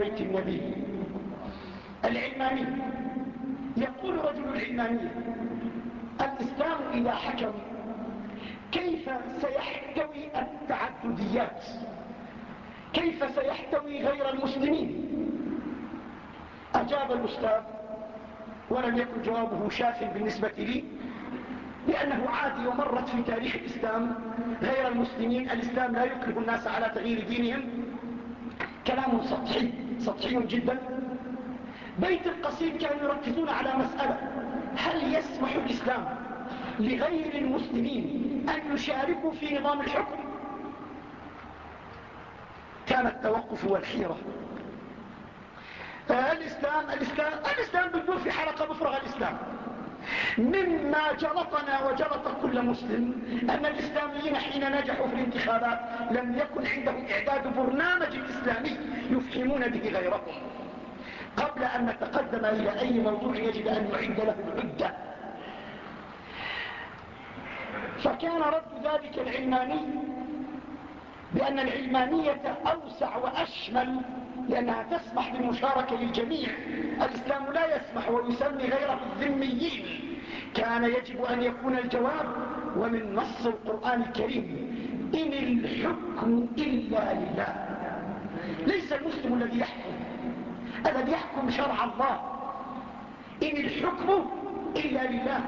بيت النبي. العلماني. يقول رجل العلمانية الإسلام إذا حكم كيف سيحتوي التعدديات؟ كيف سيحتوي غير المسلمين؟ أجاب الأستاذ ولم يكن جوابه شاف بالنسبة لي لأنه عادي ومرت في تاريخ الإسلام غير المسلمين. الإسلام لا يكره الناس على تغيير دينهم. كلام سطحي سطحي جدا. بيت القصيد كانوا يركزون على مسألة هل يسمح الإسلام لغير المسلمين أن يشاركوا في نظام الحكم؟ كان التوقف والحيرة. الإسلام الإسلام الإسلام بدون في حلقة مفرغ الإسلام. مما جلطنا وجلط كل مسلم أن الإسلاميين حين نجحوا في الانتخابات لم يكن عندهم إعداد برنامج إسلامي يفهمون به غيرهم. قبل أن نتقدم إلى أي موضوع يجب أن نعد له العدة. فكان رد ذلك العلماني بأن العلمانية أوسع وأشمل لأنها تسمح بالمشاركة للجميع. الإسلام لا يسمح ويسمي غيره الذميين. كان يجب أن يكون الجواب ومن نص القرآن الكريم. إن الحكم إلا لله. ليس المسلم الذي يحكم. الذي يحكم شرع الله. إن الحكم إلا لله.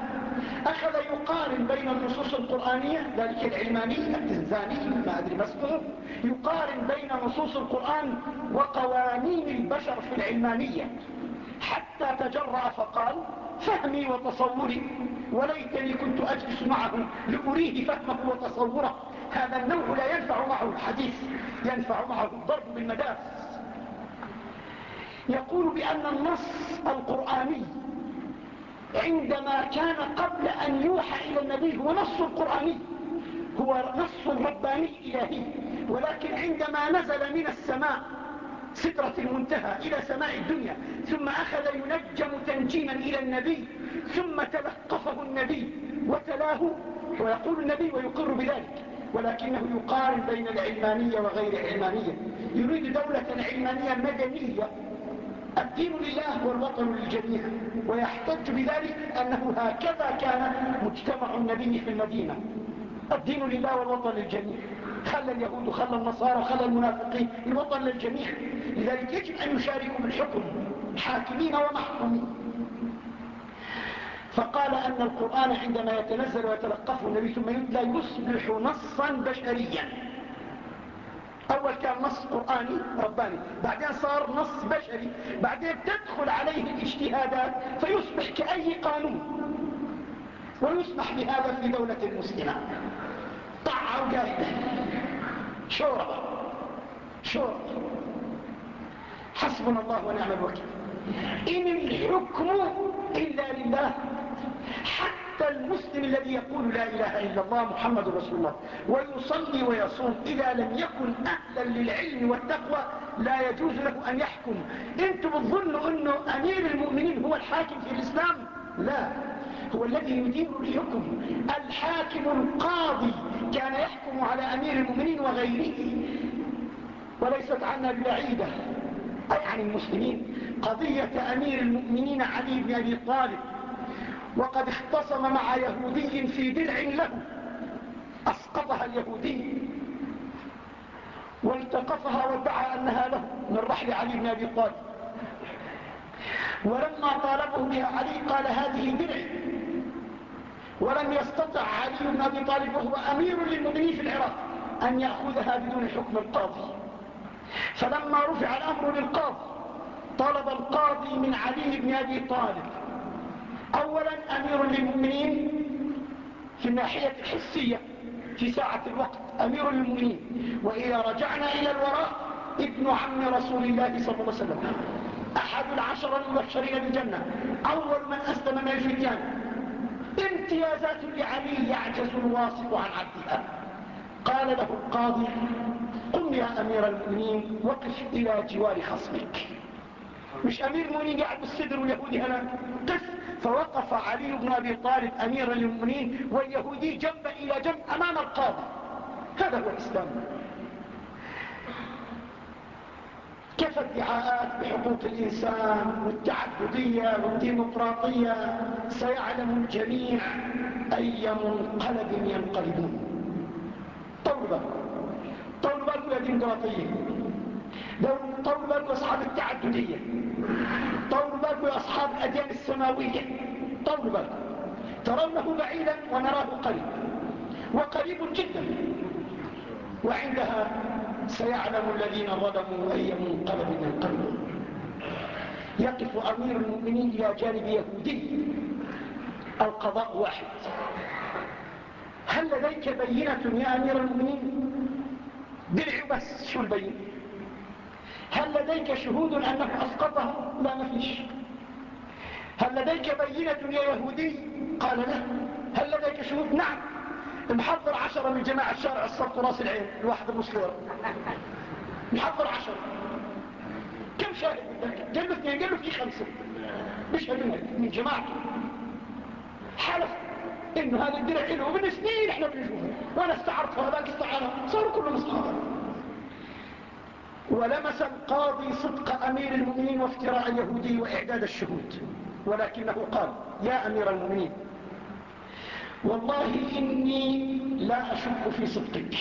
أخذ يقارن بين النصوص القرآنية ذلك العلماني التنزاني ما أدري ما اسمه يقارن بين نصوص القرآن وقوانين البشر في العلمانية. حتى تجرأ فقال فهمي وتصوري وليتني كنت أجلس معه لأريه فهمه وتصوره. هذا النوع لا ينفع معه الحديث ينفع معه الضرب بالمداس يقول بأن النص القرآني عندما كان قبل أن يوحى إلى النبي هو نص قرآني هو نص رباني إلهي ولكن عندما نزل من السماء سترة المنتهى إلى سماء الدنيا ثم أخذ ينجم تنجيما إلى النبي ثم تلقفه النبي وتلاه ويقول النبي ويقر بذلك ولكنه يقارن بين العلمانية وغير العلمانية يريد دولة علمانية مدنية. الدين لله والوطن للجميع. ويحتج بذلك أنه هكذا كان مجتمع النبي في المدينة. الدين لله والوطن للجميع. خلى اليهود خلى النصارى خلى المنافقين الوطن للجميع. لذلك يجب أن يشاركوا بالحكم حاكمين ومحكومين. فقال أن القرآن عندما يتنزل ويتلقفه النبي ثم يتلى يصبح نصا بشريا. أول كان نص قرآني رباني بعدين صار نص بشري بعدين تدخل عليه الاجتهادات فيصبح كأي قانون. ويسمح بهذا في دولة المسلمة. طعة وقايدة شوربة شوربة حسبنا الله ونعم الوكيل. إن الحكم إلا لله حتى المسلم الذي يقول لا إله إلا الله محمد رسول الله ويصلي ويصوم إذا لم يكن أهلا للعلم والتقوى لا يجوز له أن يحكم. أنتم بتظنوا أنه أمير المؤمنين هو الحاكم في الإسلام؟ لا. هو الذي يدير الحكم. الحاكم القاضي كان يحكم على أمير المؤمنين وغيره. وليست عنا بعيدة أي عن المسلمين. قضية أمير المؤمنين علي بن أبي طالب. وقد اختصم مع يهودي في درع له. أسقطها اليهودي. والتقطها وادعى أنها له من رحل علي بن أبي طالب. ولما طالبه بها علي قال هذه درع ولم يستطع علي بن أبي طالب وهو أمير للمؤمنين في العراق أن يأخذها بدون حكم القاضي. فلما رفع الأمر للقاضي طلب القاضي من علي بن أبي طالب أولا أمير للمؤمنين في الناحية الحسية في ساعة الوقت أمير للمؤمنين. وإذا رجعنا إلى الوراء ابن عم رسول الله صلى الله عليه وسلم. أحد العشر المبشرين بالجنة أول من أسلم من الفتيان. امتيازات لعلي يعجز الواثق عن عبدها. قال له القاضي قم يا أمير المؤمنين وقف إلى جوار خصمك. مش أمير المؤمنين قاعد بالصدر واليهودي هنا؟ قف. فوقف علي بن أبي طالب أمير المؤمنين واليهودي جنب إلى جنب أمام القاضي. هذا هو الإسلام. كيف ادعاءات بحقوق الإنسان والتعددية والديمقراطية؟ سيعلم الجميع أي منقلب ينقلبون. طول بالكم طول بالكم يا ديمقراطية طول بالكم أصحاب التعددية. يا أصحاب الأديان السماوية. بالكم ترونه بعيدا ونراه قريب. وقريب جدا. وعندها سيعلم الذين ظلموا أي منقلب ينقلبون يقف أمير المؤمنين إلى جانب يهودي. القضاء واحد. هل لديك بينة يا أمير المؤمنين؟ درع بس شو البين هل لديك شهود أنه أسقطه لا ما فيش. هل لديك بينة يا يهودي؟ قال لا. هل لديك شهود؟ نعم. محضر عشرة من جماعة شارع الصبت راس العين الواحد المسلورة محضر عشرة. كم شاهد قال له اثنين قال له في خمسة. مش من جماعته حلف إنه هذا الدرع له ومن سنين إحنا بنشوفه. وأنا استعرت هذاك استعارة. صاروا كلهم اصحابا ولمس القاضي صدق أمير المؤمنين وافتراء اليهودي وإعداد الشهود. ولكنه قال يا أمير المؤمنين والله إني لا أشك في صدقك.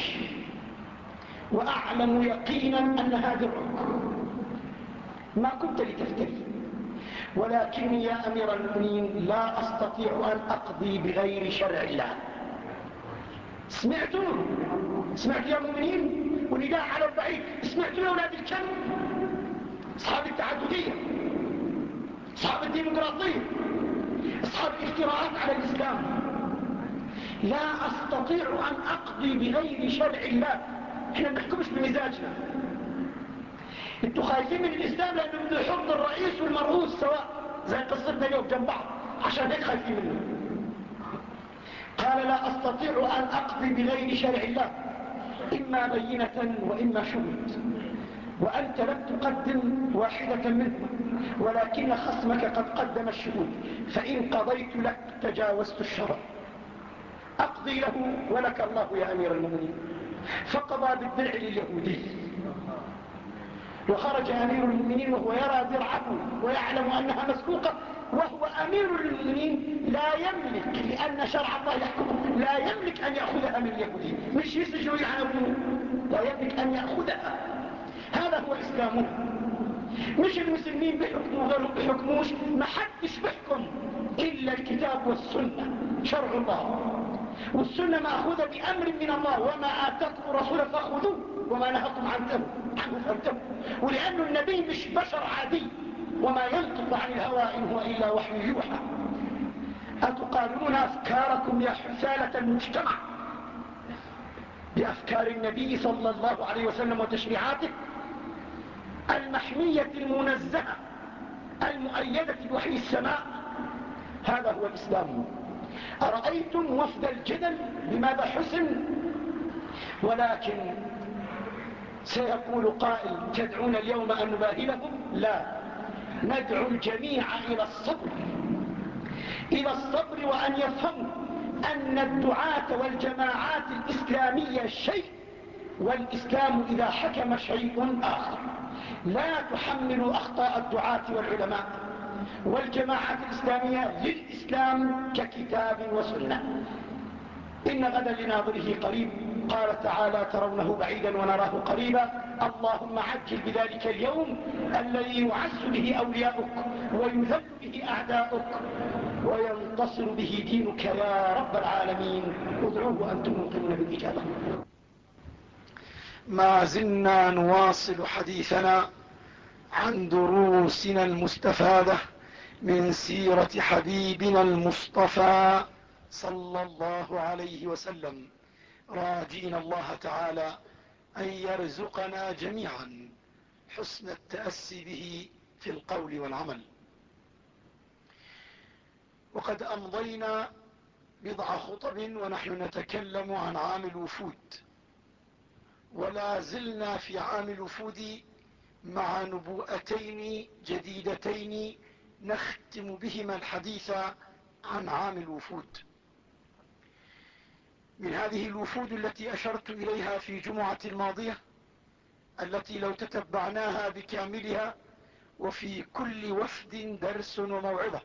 وأعلم يقينا أن هذا الرك ما كنت لتفتري. ولكني يا أمير المؤمنين لا أستطيع أن أقضي بغير شرع الله. سمعتم سمعت يا مؤمنين؟ ونداء على البعيد سمعتم يا أولاد الكلب أصحاب التعددية. أصحاب الديمقراطية. أصحاب الافتراءات على الإسلام. لا أستطيع أن أقضي بغير شرع الله. إحنا ما نحكمش بمزاجنا. أنتوا خايفين من الإسلام لأنه بده يحط الرئيس والمرؤوس سواء زي قصتنا اليوم جنب بعض عشان هيك خايفين منه. قال لا أستطيع أن أقضي بغير شرع الله. إما بينة وإما شهود وأنت لم تقدم واحدة منهم ولكن خصمك قد قدم الشهود. فإن قضيت لك تجاوزت الشرع. أقضي له ولك الله يا أمير المؤمنين. فقضى بالدرع لليهودي. وخرج أمير المؤمنين وهو يرى درعه ويعلم أنها مسكوقة وهو أمير المؤمنين. لا يملك لأن شرع الله يحكم لا يملك أن يأخذها من اليهودي. مش يسجوا يعنبون لا يملك أن يأخذها. هذا هو إسلامه. مش المسلمين بحكموا غيرهم بحكموش. ما حدش بحكم إلا الكتاب والسنة. شرع الله. والسنة مأخوذة بأمر من الله وما آتاكم الرسول فأخذوه وما نهاكم عنه فانتهوا ولأن النبي مش بشر عادي. وما ينطق عن الهوى إن هو إلا وحي يوحى. أتقارنون أفكاركم يا حسالة المجتمع؟ بأفكار النبي صلى الله عليه وسلم وتشريعاته. المحمية المنزهة المؤيدة بوحي السماء. هذا هو الإسلام. أرأيتم وفد الجدل بماذا حسن؟ ولكن سيقول قائل تدعون اليوم أن نباهلهم لا. ندعو الجميع إلى الصبر. إلى الصبر وأن يفهموا أن الدعاة والجماعات الإسلامية شيء والإسلام إذا حكم شيء آخر. لا تحملوا أخطاء الدعاة والعلماء. والجماعات الإسلامية للإسلام ككتاب وسنة. إن غدا لناظره قريب. قال تعالى ترونه بعيدا ونراه قريبا. اللهم عجل بذلك اليوم الذي يعز به أولياؤك ويذل به أعداؤك وينتصر به دينك يا رب العالمين. ادعوه أنتم موقنون بالإجابة. ما زلنا نواصل حديثنا عن دروسنا المستفادة من سيرة حبيبنا المصطفى صلى الله عليه وسلم. راجين الله تعالى أن يرزقنا جميعا حسن التأسي به في القول والعمل. وقد أمضينا بضع خطب ونحن نتكلم عن عام الوفود. ولا زلنا في عام الوفود مع نبوءتين جديدتين نختم بهما الحديث عن عام الوفود. من هذه الوفود التي أشرت إليها في جمعة الماضية التي لو تتبعناها بكاملها وفي كل وفد درس وموعظة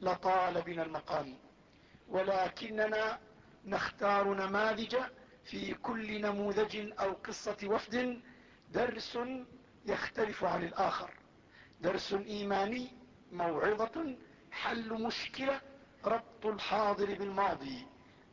لطال بنا المقام. ولكننا نختار نماذج في كل نموذج أو قصة وفد درس يختلف عن الآخر. درس إيماني موعظة حل مشكلة ربط الحاضر بالماضي.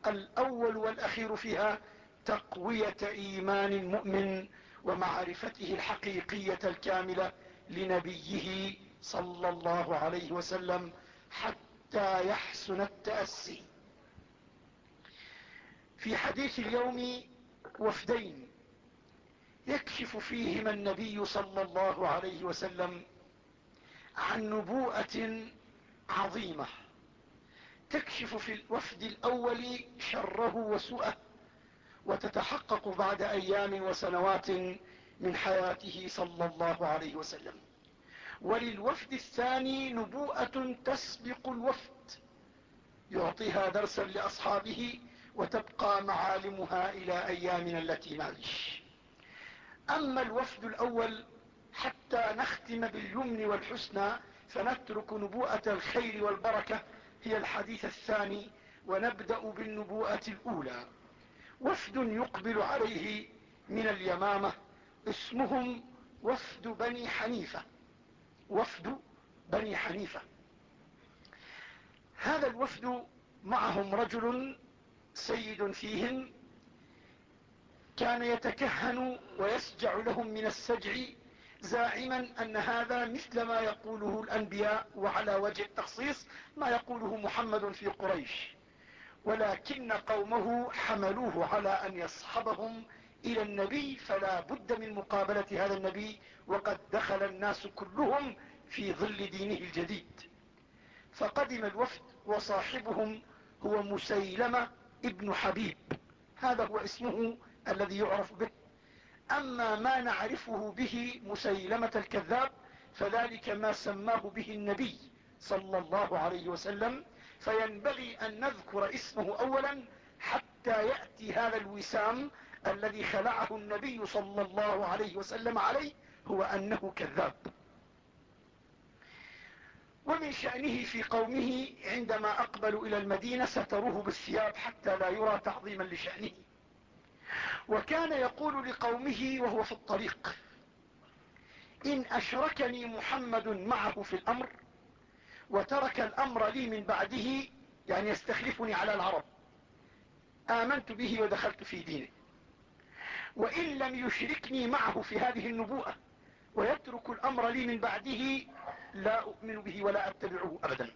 الأول والأخير فيها تقوية إيمان المؤمن ومعرفته الحقيقية الكاملة لنبيه صلى الله عليه وسلم حتى يحسن التأسي. في حديث اليوم وفدين يكشف فيهما النبي صلى الله عليه وسلم عن نبوءة عظيمة. تكشف في الوفد الأول شره وسوءه وتتحقق بعد أيام وسنوات من حياته صلى الله عليه وسلم. وللوفد الثاني نبوءة تسبق الوفد. يعطيها درسا لأصحابه وتبقى معالمها إلى أيامنا التي نعيش. أما الوفد الأول حتى نختم باليمن والحسنى فنترك نبوءة الخير والبركة هي الحديث الثاني ونبدأ بالنبوءة الأولى. وفد يقبل عليه من اليمامة اسمهم وفد بني حنيفة. وفد بني حنيفة. هذا الوفد معهم رجل سيد فيهم كان يتكهن ويسجع لهم من السجع زاعما أن هذا مثل ما يقوله الأنبياء وعلى وجه التخصيص ما يقوله محمد في قريش. ولكن قومه حملوه على أن يصحبهم إلى النبي فلا بد من مقابلة هذا النبي وقد دخل الناس كلهم في ظل دينه الجديد. فقدم الوفد وصاحبهم هو مسيلمة ابن حبيب. هذا هو اسمه الذي يعرف به أما ما نعرفه به مسيلمة الكذاب فذلك ما سماه به النبي صلى الله عليه وسلم فينبغي أن نذكر اسمه اولا حتى يأتي هذا الوسام الذي خلعه النبي صلى الله عليه وسلم عليه هو أنه كذاب. ومن شأنه في قومه عندما أقبلوا إلى المدينة ستروه بالثياب حتى لا يرى تعظيما لشأنه. وكان يقول لقومه وهو في الطريق إن أشركني محمد معه في الأمر وترك الأمر لي من بعده يعني يستخلفني على العرب آمنت به ودخلت في دينه. وإن لم يشركني معه في هذه النبوءة ويترك الأمر لي من بعده لا أؤمن به ولا أتبعه ابدا.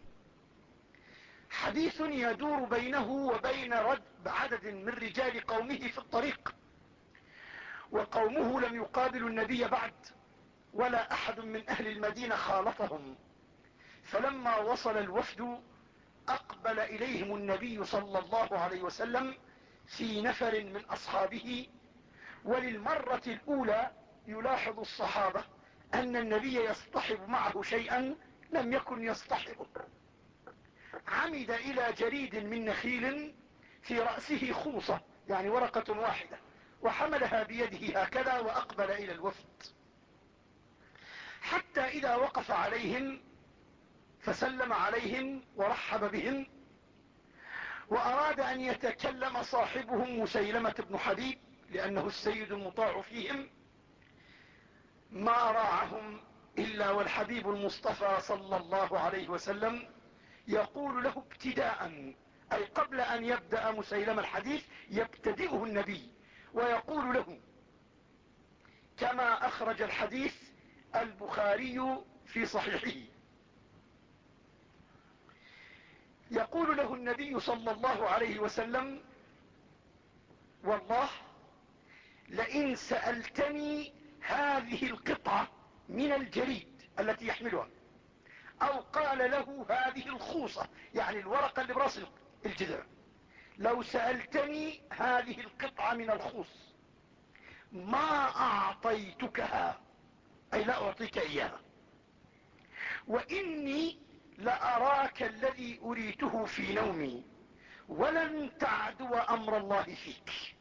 حديث يدور بينه وبين رد عدد من رجال قومه في الطريق. وقومه لم يقابلوا النبي بعد ولا أحد من أهل المدينة خالطهم. فلما وصل الوفد أقبل إليهم النبي صلى الله عليه وسلم في نفر من أصحابه. وللمرة الأولى يلاحظ الصحابة أن النبي يصطحب معه شيئا لم يكن يصطحبه. عمد إلى جريد من نخيل في رأسه خوصة يعني ورقة واحدة. وحملها بيده هكذا وأقبل إلى الوفد. حتى إذا وقف عليهم فسلم عليهم ورحب بهم وأراد أن يتكلم صاحبهم مسيلمة بن حبيب لأنه السيد المطاع فيهم ما راعهم إلا والحبيب المصطفى صلى الله عليه وسلم يقول له ابتداء أي قبل أن يبدأ مسيلم الحديث يبتدئه النبي. ويقول له كما أخرج الحديث البخاري في صحيحه. يقول له النبي صلى الله عليه وسلم والله لئن سألتني هذه القطعة من الجريد التي يحملها أو قال له هذه الخوصة يعني الورقة اللي براس الجذع. لو سألتني هذه القطعة من الخوص ما أعطيتكها؟ أي لا أعطيك إياها. وإني لأراك الذي أريته في نومي ولن تعدو أمر الله فيك.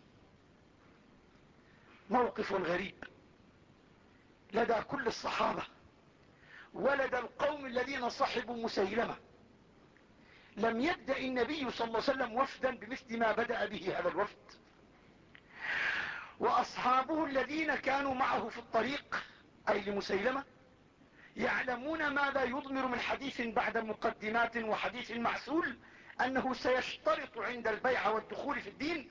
موقف غريب. لدى كل الصحابة ولدى القوم الذين صحبوا مسيلمة. لم يبدأ النبي صلى الله عليه وسلم وفدا بمثل ما بدأ به هذا الوفد. وأصحابه الذين كانوا معه في الطريق أي لمسيلمة يعلمون ماذا يضمر من حديث بعد مقدمات وحديث معسول أنه سيشترط عند البيع والدخول في الدين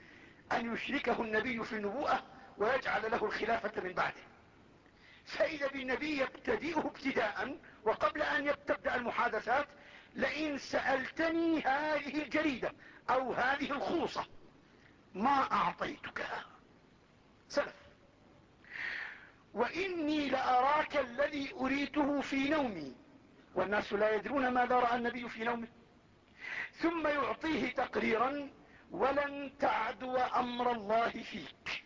أن يشركه النبي في النبوءة ويجعل له الخلافة من بعده. فإذا بالنبي يبتدئه ابتداء وقبل أن تبدأ المحادثات لئن سألتني هذه الجريدة أو هذه الخوصة ما أعطيتكها سلف. وإني لأراك الذي أريته في نومي. والناس لا يدرون ماذا رأى النبي في نومه. ثم يعطيه تقريرا ولن تعدو أمر الله فيك.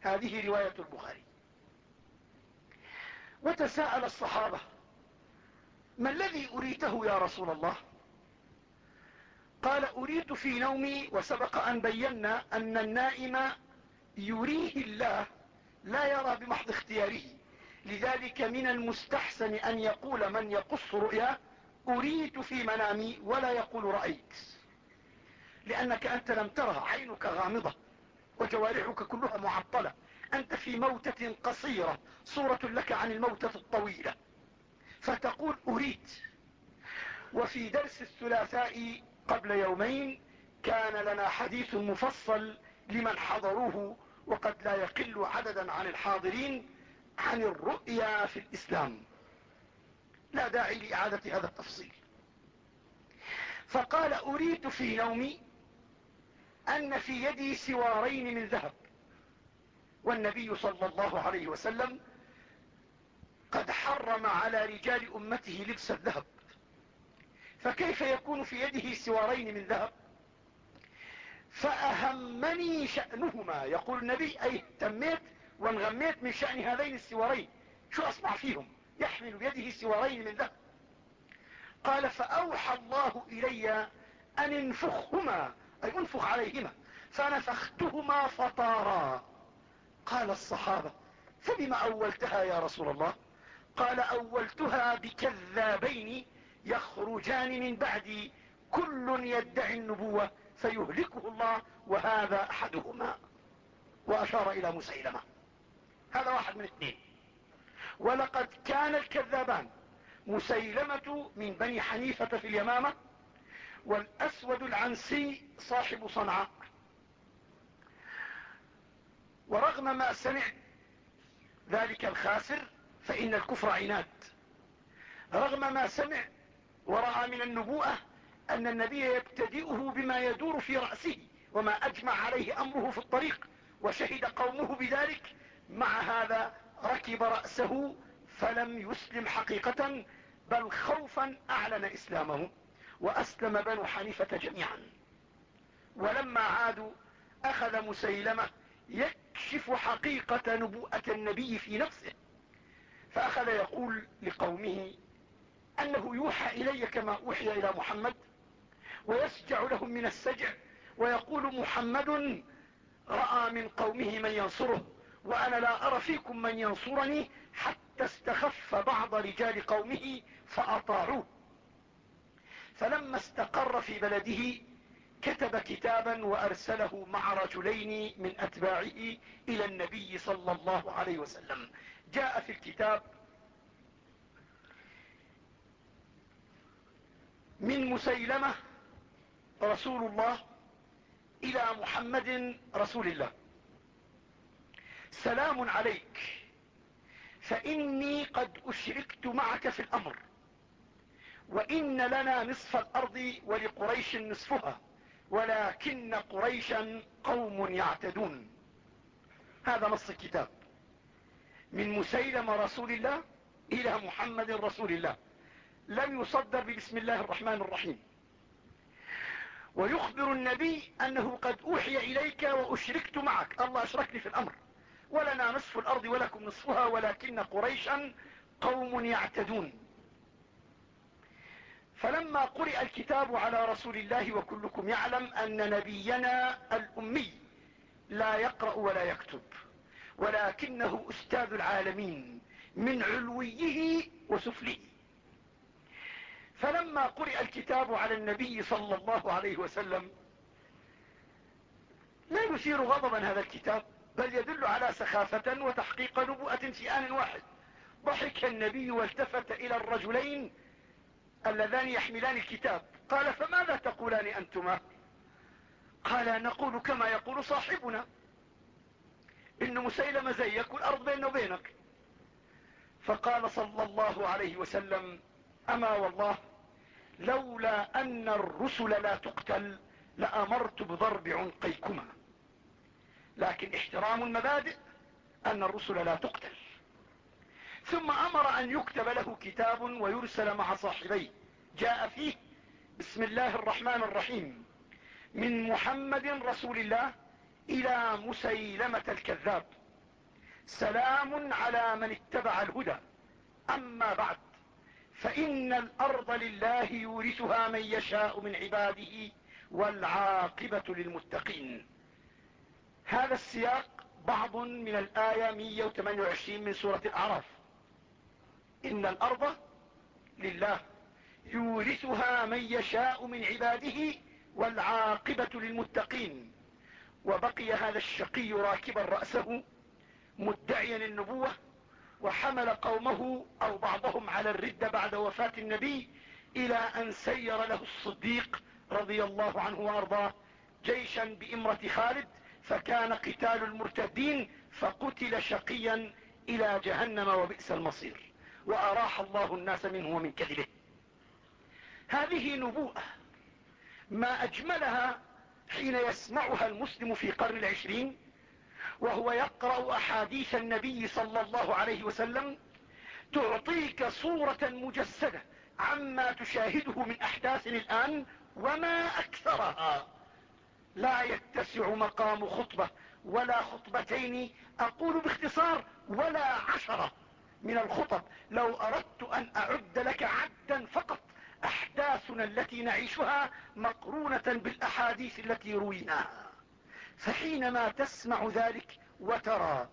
هذه رواية البخاري. وتساءل الصحابة ما الذي أريته يا رسول الله؟ قال أريت في نومي وسبق أن بينا أن النائم يريه الله لا يرى بمحض اختياره. لذلك من المستحسن أن يقول من يقص رؤيا أريت في منامي ولا يقول رأيت لأنك أنت لم ترى عينك غامضة وجوارحك كلها معطلة. أنت في موتة قصيرة صورة لك عن الموتة الطويلة. فتقول أريد. وفي درس الثلاثاء قبل يومين كان لنا حديث مفصل لمن حضروه وقد لا يقل عددا عن الحاضرين عن الرؤيا في الإسلام. لا داعي لإعادة هذا التفصيل. فقال أريد في نومي أن في يدي سوارين من ذهب. والنبي صلى الله عليه وسلم قد حرم على رجال أمته لبس الذهب. فكيف يكون في يده سوارين من ذهب؟ فأهمني شأنهما. يقول النبي أي اهتميت وانغميت من شأن هذين السوارين. شو أصنع فيهم؟ يحمل بيده سوارين من ذهب. قال فأوحى الله إلي أن انفخهما أي انفخ عليهما. فنفختهما فطارا. قال الصحابة فبما أولتها يا رسول الله؟ قال أولتها بكذابين يخرجان من بعدي كل يدعي النبوة فيهلكه الله وهذا أحدهما. وأشار إلى مسيلمة هذا واحد من اثنين. ولقد كان الكذابان مسيلمة من بني حنيفة في اليمامة والأسود العنسي صاحب صنعاء. ورغم ما سمع ذلك الخاسر فإن الكفر عناد. رغم ما سمع ورأى من النبوءة أن النبي يبتدئه بما يدور في رأسه وما أجمع عليه أمره في الطريق وشهد قومه بذلك مع هذا ركب رأسه فلم يسلم حقيقة بل خوفا أعلن إسلامه وأسلم بنو حنيفة جميعا. ولما عادوا أخذ مسيلمة يكشف حقيقة نبوءة النبي في نفسه. فأخذ يقول لقومه أنه يوحى إلي كما أوحي إلى محمد ويسجع لهم من السجع ويقول محمد رأى من قومه من ينصره وأنا لا أرى فيكم من ينصرني حتى استخف بعض رجال قومه فأطاعوه. فلما استقر في بلده كتب كتابا وأرسله مع رجلين من أتباعه إلى النبي صلى الله عليه وسلم. جاء في الكتاب من مسيلمة رسول الله إلى محمد رسول الله. سلام عليك فإني قد أشركت معك في الأمر وإن لنا نصف الأرض ولقريش نصفها ولكن قريشا قوم يعتدون. هذا نص الكتاب. من مسيلم رسول الله إلى محمد رسول الله. لم يصدر ببسم الله الرحمن الرحيم. ويخبر النبي أنه قد أوحي إليك وأشركت معك. الله أشركني في الأمر. ولنا نصف الأرض ولكم نصفها ولكن قريشا قوم يعتدون. فلما قرئ الكتاب على رسول الله وكلكم يعلم أن نبينا الأمي لا يقرأ ولا يكتب. ولكنه أستاذ العالمين من علويه وسفله فلما قرئ الكتاب على النبي صلى الله عليه وسلم لا يثير غضبا هذا الكتاب بل يدل على سخافة وتحقيق نبوءة في آن واحد. ضحك النبي والتفت إلى الرجلين اللذان يحملان الكتاب. قال فماذا تقولان أنتما؟ قال نقول كما يقول صاحبنا. إن مسيلم زيك والأرض بيننا وبينك. فقال صلى الله عليه وسلم أما والله لولا أن الرسل لا تقتل لأمرت بضرب عنقيكما. لكن احترام المبادئ أن الرسل لا تقتل. ثم أمر أن يكتب له كتاب ويرسل مع صاحبيه. جاء فيه بسم الله الرحمن الرحيم من محمد رسول الله إلى مسيلمة الكذاب. سلام على من اتبع الهدى. أما بعد فإن الأرض لله يورثها من يشاء من عباده والعاقبة للمتقين. هذا السياق بعض من الآية 128 من سورة الأعراف. إن الأرض لله يورثها من يشاء من عباده والعاقبة للمتقين. وبقي هذا الشقي راكبا رأسه مدعيا النبوة وحمل قومه أو بعضهم على الردة بعد وفاة النبي إلى أن سير له الصديق رضي الله عنه وأرضاه جيشا بإمرة خالد فكان قتال المرتدين فقتل شقيا إلى جهنم وبئس المصير. وأراح الله الناس منه ومن كذبه. هذه نبوءة ما أجملها حين يسمعها المسلم في قرن العشرين وهو يقرأ أحاديث النبي صلى الله عليه وسلم تعطيك صورة مجسدة عما تشاهده من أحداث الآن وما أكثرها. لا يتسع مقام خطبة ولا خطبتين أقول باختصار ولا عشرة من الخطب. لو أردت أن أعد لك عدا فقط أحداثنا التي نعيشها مقرونة بالأحاديث التي رويناها. فحينما تسمع ذلك وترى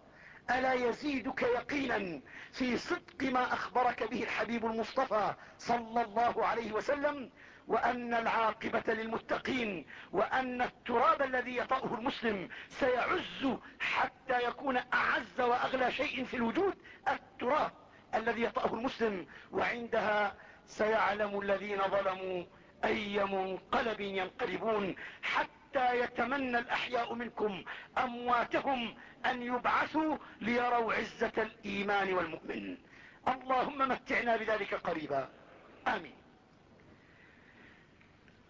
ألا يزيدك يقينا في صدق ما أخبرك به الحبيب المصطفى صلى الله عليه وسلم وأن العاقبة للمتقين وأن التراب الذي يطأه المسلم سيعز حتى يكون أعز وأغلى شيء في الوجود التراب الذي يطأه المسلم وعندها سيعلم الذين ظلموا أي منقلب ينقلبون حتى يتمنى الأحياء منكم أمواتهم أن يبعثوا ليروا عزة الإيمان والمؤمن. اللهم متعنا بذلك قريبا. آمين.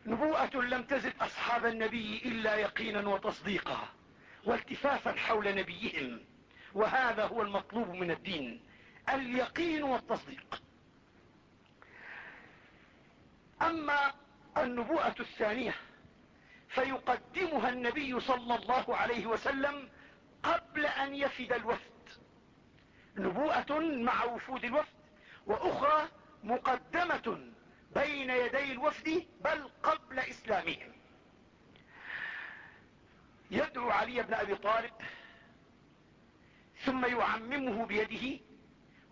نبوءة لم تزد أصحاب النبي إلا يقينا وتصديقا والتفافا حول نبيهم وهذا هو المطلوب من الدين اليقين والتصديق. أما النبوءة الثانية فيقدمها النبي صلى الله عليه وسلم قبل أن يفد الوفد. نبوءة مع وفود الوفد وأخرى مقدمة بين يدي الوفد بل قبل إسلامهم. يدعو علي بن أبي طالب ثم يعممه بيده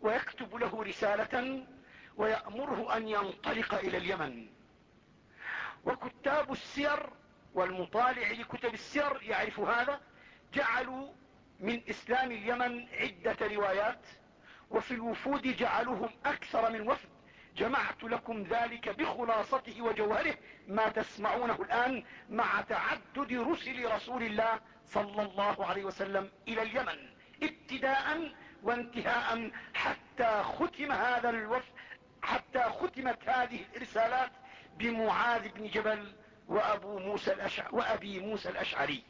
ويكتب له رسالة ويأمره أن ينطلق إلى اليمن. وكتاب السير والمطالع لكتب السير يعرف هذا جعلوا من إسلام اليمن عدة روايات وفي الوفود جعلوهم أكثر من وفد. جمعت لكم ذلك بخلاصته وجوهره ما تسمعونه الآن مع تعدد رسل رسول الله صلى الله عليه وسلم إلى اليمن ابتداء وانتهاء حتى ختم هذا الوفد حتى ختمت هذه الرسالات بمعاذ بن جبل وأبو موسى الأشعري وأبي موسى الأشعري.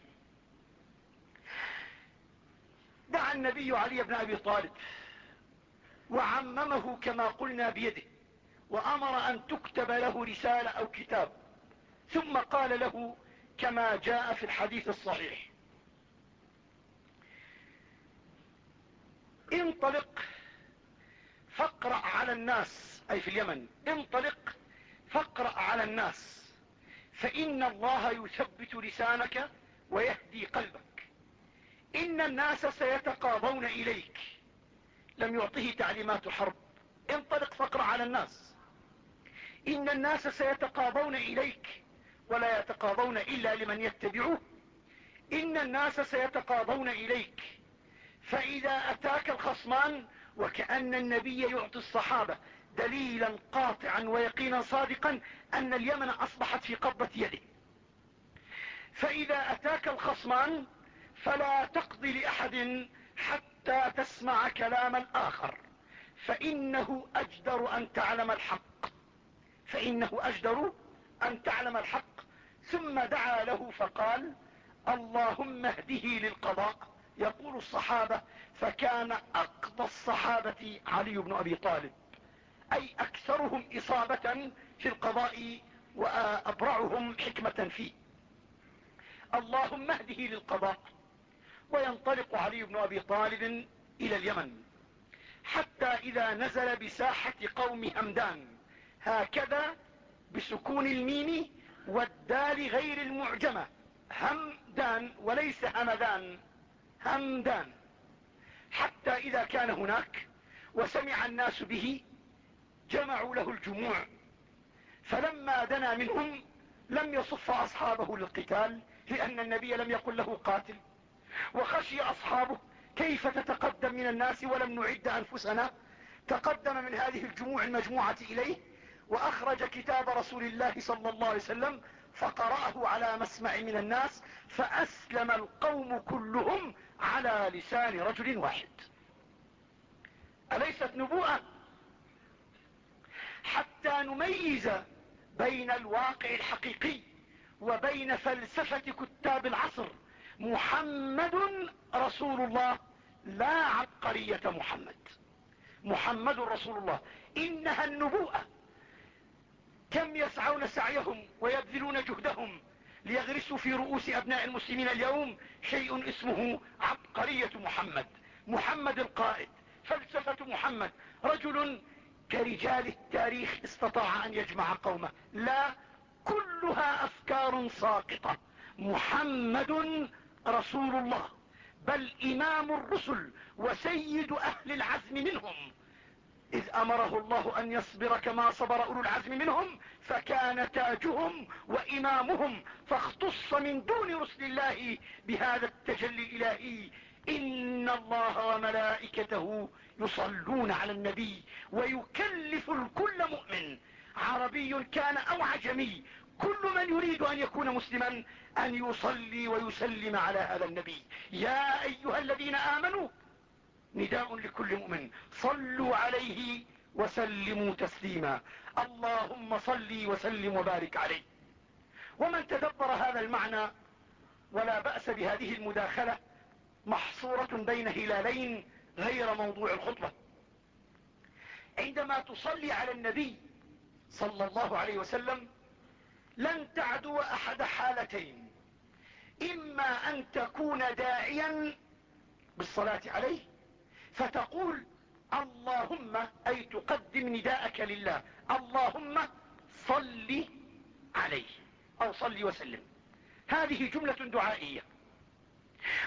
دعا النبي علي بن أبي طالب وعممه كما قلنا بيده وأمر أن تكتب له رسالة أو كتاب ثم قال له كما جاء في الحديث الصحيح. انطلق فاقرأ على الناس أي في اليمن. انطلق فاقرأ على الناس. فإن الله يثبت لسانك ويهدي قلبك. إن الناس سيتقاضون إليك. لم يعطه تعليمات حرب. انطلق فاقرأ على الناس. إن الناس سيتقاضون إليك ولا يتقاضون إلا لمن يتبعوه. إن الناس سيتقاضون إليك. فإذا أتاك الخصمان وكأن النبي يعطي الصحابة دليلا قاطعا ويقينا صادقا أن اليمن أصبحت في قبضة يده. فإذا أتاك الخصمان فلا تقضي لأحد حتى تسمع كلام الآخر فإنه أجدر أن تعلم الحق. فإنه أجدر أن تعلم الحق. ثم دعا له فقال اللهم اهده للقضاء. يقول الصحابة فكان أقضى الصحابة علي بن أبي طالب أي أكثرهم إصابة في القضاء وأبرعهم حكمة فيه. اللهم اهده للقضاء وينطلق علي بن أبي طالب إلى اليمن حتى إذا نزل بساحة قوم همدان هكذا بسكون الميم والدال غير المعجمة همدان وليس همدان. همدان حتى إذا كان هناك وسمع الناس به جمعوا له الجموع. فلما دنا منهم لم يصف أصحابه للقتال لأن النبي لم يقل له قاتل. وخشي أصحابه كيف تتقدم من الناس ولم نعد أنفسنا؟ تقدم من هذه الجموع المجموعة إليه وأخرج كتاب رسول الله صلى الله عليه وسلم فقرأه على مسمع من الناس فأسلم القوم كلهم على لسان رجل واحد. أليست نبوءة؟ حتى نميز بين الواقع الحقيقي وبين فلسفة كتاب العصر. محمد رسول الله لا عبقرية محمد. محمد رسول الله. إنها النبوءة. كم يسعون سعيهم ويبذلون جهدهم ليغرسوا في رؤوس أبناء المسلمين اليوم شيء اسمه عبقرية محمد محمد القائد فلسفة محمد رجل كرجال التاريخ استطاع أن يجمع قومه. لا كلها أفكار ساقطة. محمد رسول الله بل إمام الرسل وسيد أهل العزم منهم. إذ أمره الله أن يصبر كما صبر أولو العزم منهم فكان تاجهم وإمامهم فاختص من دون رسل الله بهذا التجلي الإلهي. إن الله وملائكته يصلون على النبي ويكلف الكل مؤمن. عربي كان أو عجمي كل من يريد أن يكون مسلما أن يصلي ويسلم على هذا النبي. يا أيها الذين آمنوا نداء لكل مؤمن. صلوا عليه وسلموا تسليما. اللهم صل وسلم وبارك عليه. ومن تدبر هذا المعنى ولا بأس بهذه المداخلة محصورة بين هلالين غير موضوع الخطبة. عندما تصلي على النبي صلى الله عليه وسلم لن تعدو أحد حالتين. إما أن تكون داعيا بالصلاة عليه فتقول اللهم أي تقدم نداءك لله اللهم صل عليه أو صل وسلم. هذه جملة دعائية.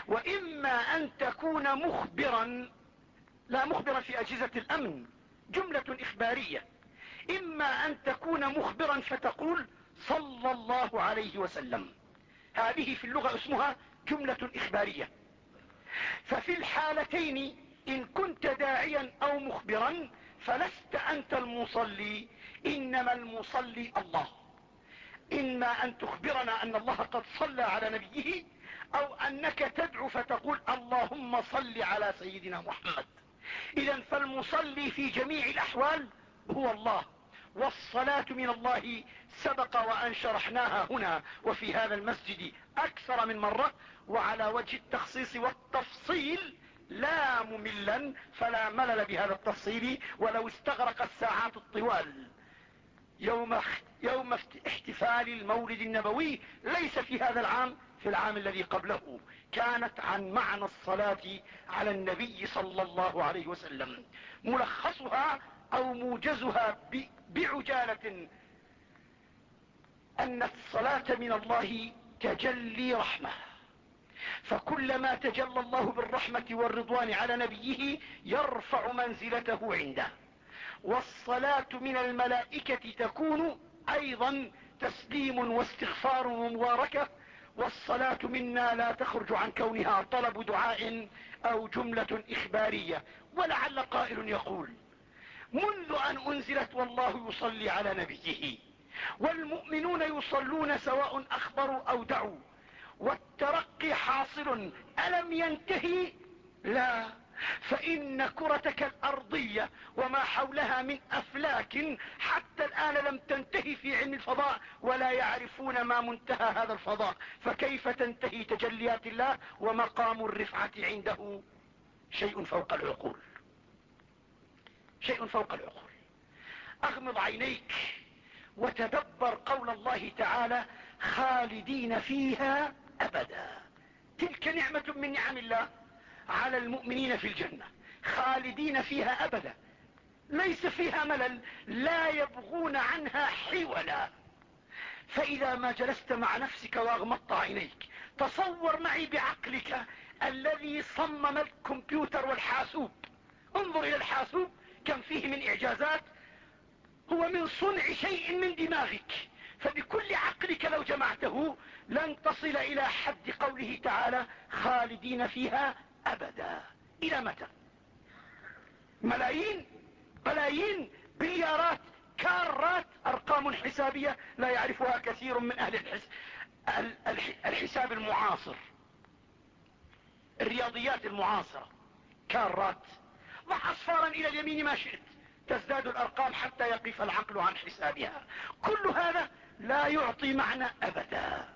وإما أن تكون مخبرا لا مخبرا في أجهزة الأمن جملة إخبارية. إما أن تكون مخبرا فتقول صلى الله عليه وسلم. هذه في اللغة اسمها جملة إخبارية. ففي الحالتين إن كنت داعيا أو مخبرا فلست أنت المصلي إنما المصلي الله. إما أن تخبرنا أن الله قد صلى على نبيه أو أنك تدعو فتقول اللهم صل على سيدنا محمد. إذا فالمصلي في جميع الأحوال هو الله والصلاة من الله سبق وأن شرحناها هنا وفي هذا المسجد أكثر من مرة وعلى وجه التخصيص والتفصيل لا مملا فلا ملل بهذا التفصيل ولو استغرق الساعات الطوال. يوم, يوم احتفال المولد النبوي ليس في هذا العام في العام الذي قبله. كانت عن معنى الصلاة على النبي صلى الله عليه وسلم. ملخصها أو موجزها بعجالة. أن الصلاة من الله تجلي رحمة. فكلما تجلى الله بالرحمة والرضوان على نبيه يرفع منزلته عنده. والصلاة من الملائكة تكون أيضا تسليم واستغفار ومباركة والصلاة منا لا تخرج عن كونها طلب دعاء أو جملة إخبارية ولعل قائل يقول منذ أن أنزلت والله يصلي على نبيه والمؤمنون يصلون سواء أخبروا أو دعوا. والترقي حاصل. ألم ينتهي؟ لا. فإن كرتك الأرضية وما حولها من أفلاك حتى الآن لم تنتهي في علم الفضاء ولا يعرفون ما منتهى هذا الفضاء. فكيف تنتهي تجليات الله ومقام الرفعة عنده؟ شيء فوق العقول. شيء فوق العقول. أغمض عينيك وتدبر قول الله تعالى خالدين فيها أبدا. تلك نعمة من نعم الله على المؤمنين في الجنة خالدين فيها أبدا. ليس فيها ملل لا يبغون عنها حولا. فإذا ما جلست مع نفسك وأغمضت عينيك تصور معي بعقلك الذي صمم الكمبيوتر والحاسوب. انظر إلى الحاسوب كم فيه من إعجازات. هو من صنع شيء من دماغك. فبكل عقلك لو جمعته لن تصل إلى حد قوله تعالى خالدين فيها أبدا. إلى متى؟ ملايين بلايين بليارات كارات أرقام حسابية لا يعرفها كثير من أهل الحس... الحساب المعاصر. الرياضيات المعاصرة كارات. ضع أصفارا إلى اليمين ما شئت تزداد الأرقام حتى يقف العقل عن حسابها. كل هذا لا يعطي معنى أبدا.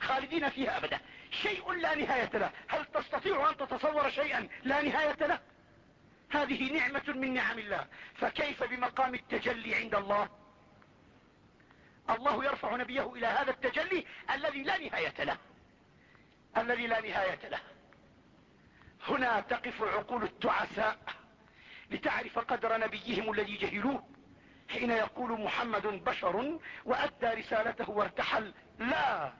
خالدين فيها أبدا. شيء لا نهاية له. هل تستطيع أن تتصور شيئا لا نهاية له؟ هذه نعمة من نعم الله. فكيف بمقام التجلي عند الله؟ الله يرفع نبيه إلى هذا التجلي الذي لا نهاية له. الذي لا نهاية له. هنا تقف عقول التعساء لتعرف قدر نبيهم الذي جهلوه. حين يقول محمد بشر وأدى رسالته وارتحل. لا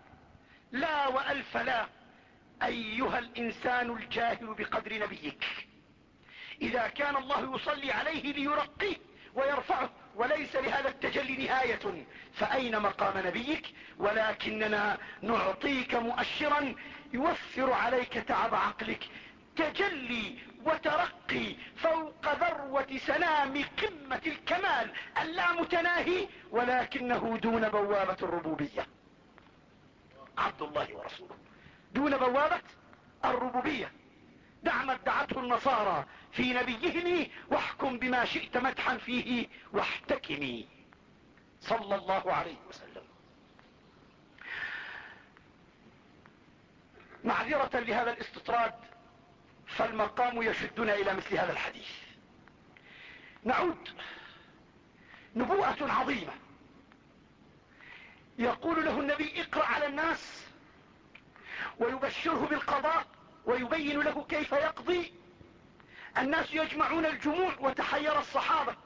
لا وألف لا. أيها الإنسان الجاهل بقدر نبيك. إذا كان الله يصلي عليه ليرقيه ويرفعه وليس لهذا التجلي نهاية. فأين مقام نبيك؟ ولكننا نعطيك مؤشرا يوفر عليك تعب عقلك. تجلي وترقي فوق ذروة سلام قمة الكمال اللامتناهي ولكنه دون بوابة الربوبية. عبد الله ورسوله. دون بوابة الربوبية. دع ما ادعته النصارى في نبيهم واحكم بما شئت مدحا فيه واحتكمي. صلى الله عليه وسلم. معذرة لهذا الاستطراد فالمقام يشدنا إلى مثل هذا الحديث. نعود. نبوءة عظيمة. يقول له النبي اقرأ على الناس ويبشره بالقضاء ويبين له كيف يقضي. الناس يجمعون الجموع وتحير الصحابة.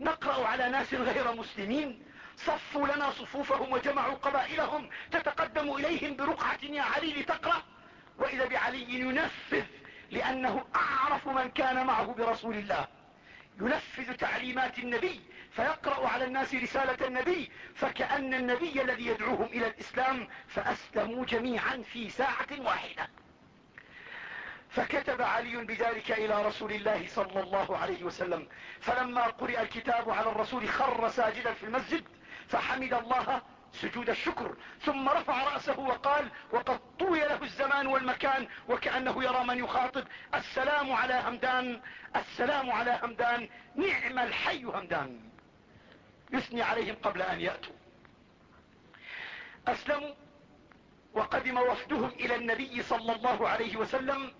نقرأ على ناس غير مسلمين. صفوا لنا صفوفهم وجمعوا قبائلهم. تتقدم إليهم برقعة يا علي لتقرأ. وإذا بعلي ينفذ لأنه أعرف من كان معه برسول الله. ينفذ تعليمات النبي فيقرأ على الناس رسالة النبي فكأن النبي الذي يدعوهم إلى الإسلام فأسلموا جميعا في ساعة واحدة. فكتب علي بذلك إلى رسول الله صلى الله عليه وسلم. فلما قرئ الكتاب على الرسول خر ساجدا في المسجد فحمد الله سجود الشكر ثم رفع رأسه وقال وقد طوي له الزمان والمكان وكأنه يرى من يخاطب. السلام على همدان السلام على همدان نعم الحي همدان. يثني عليهم قبل أن يأتوا. أسلموا وقدم وفدهم إلى النبي صلى الله عليه وسلم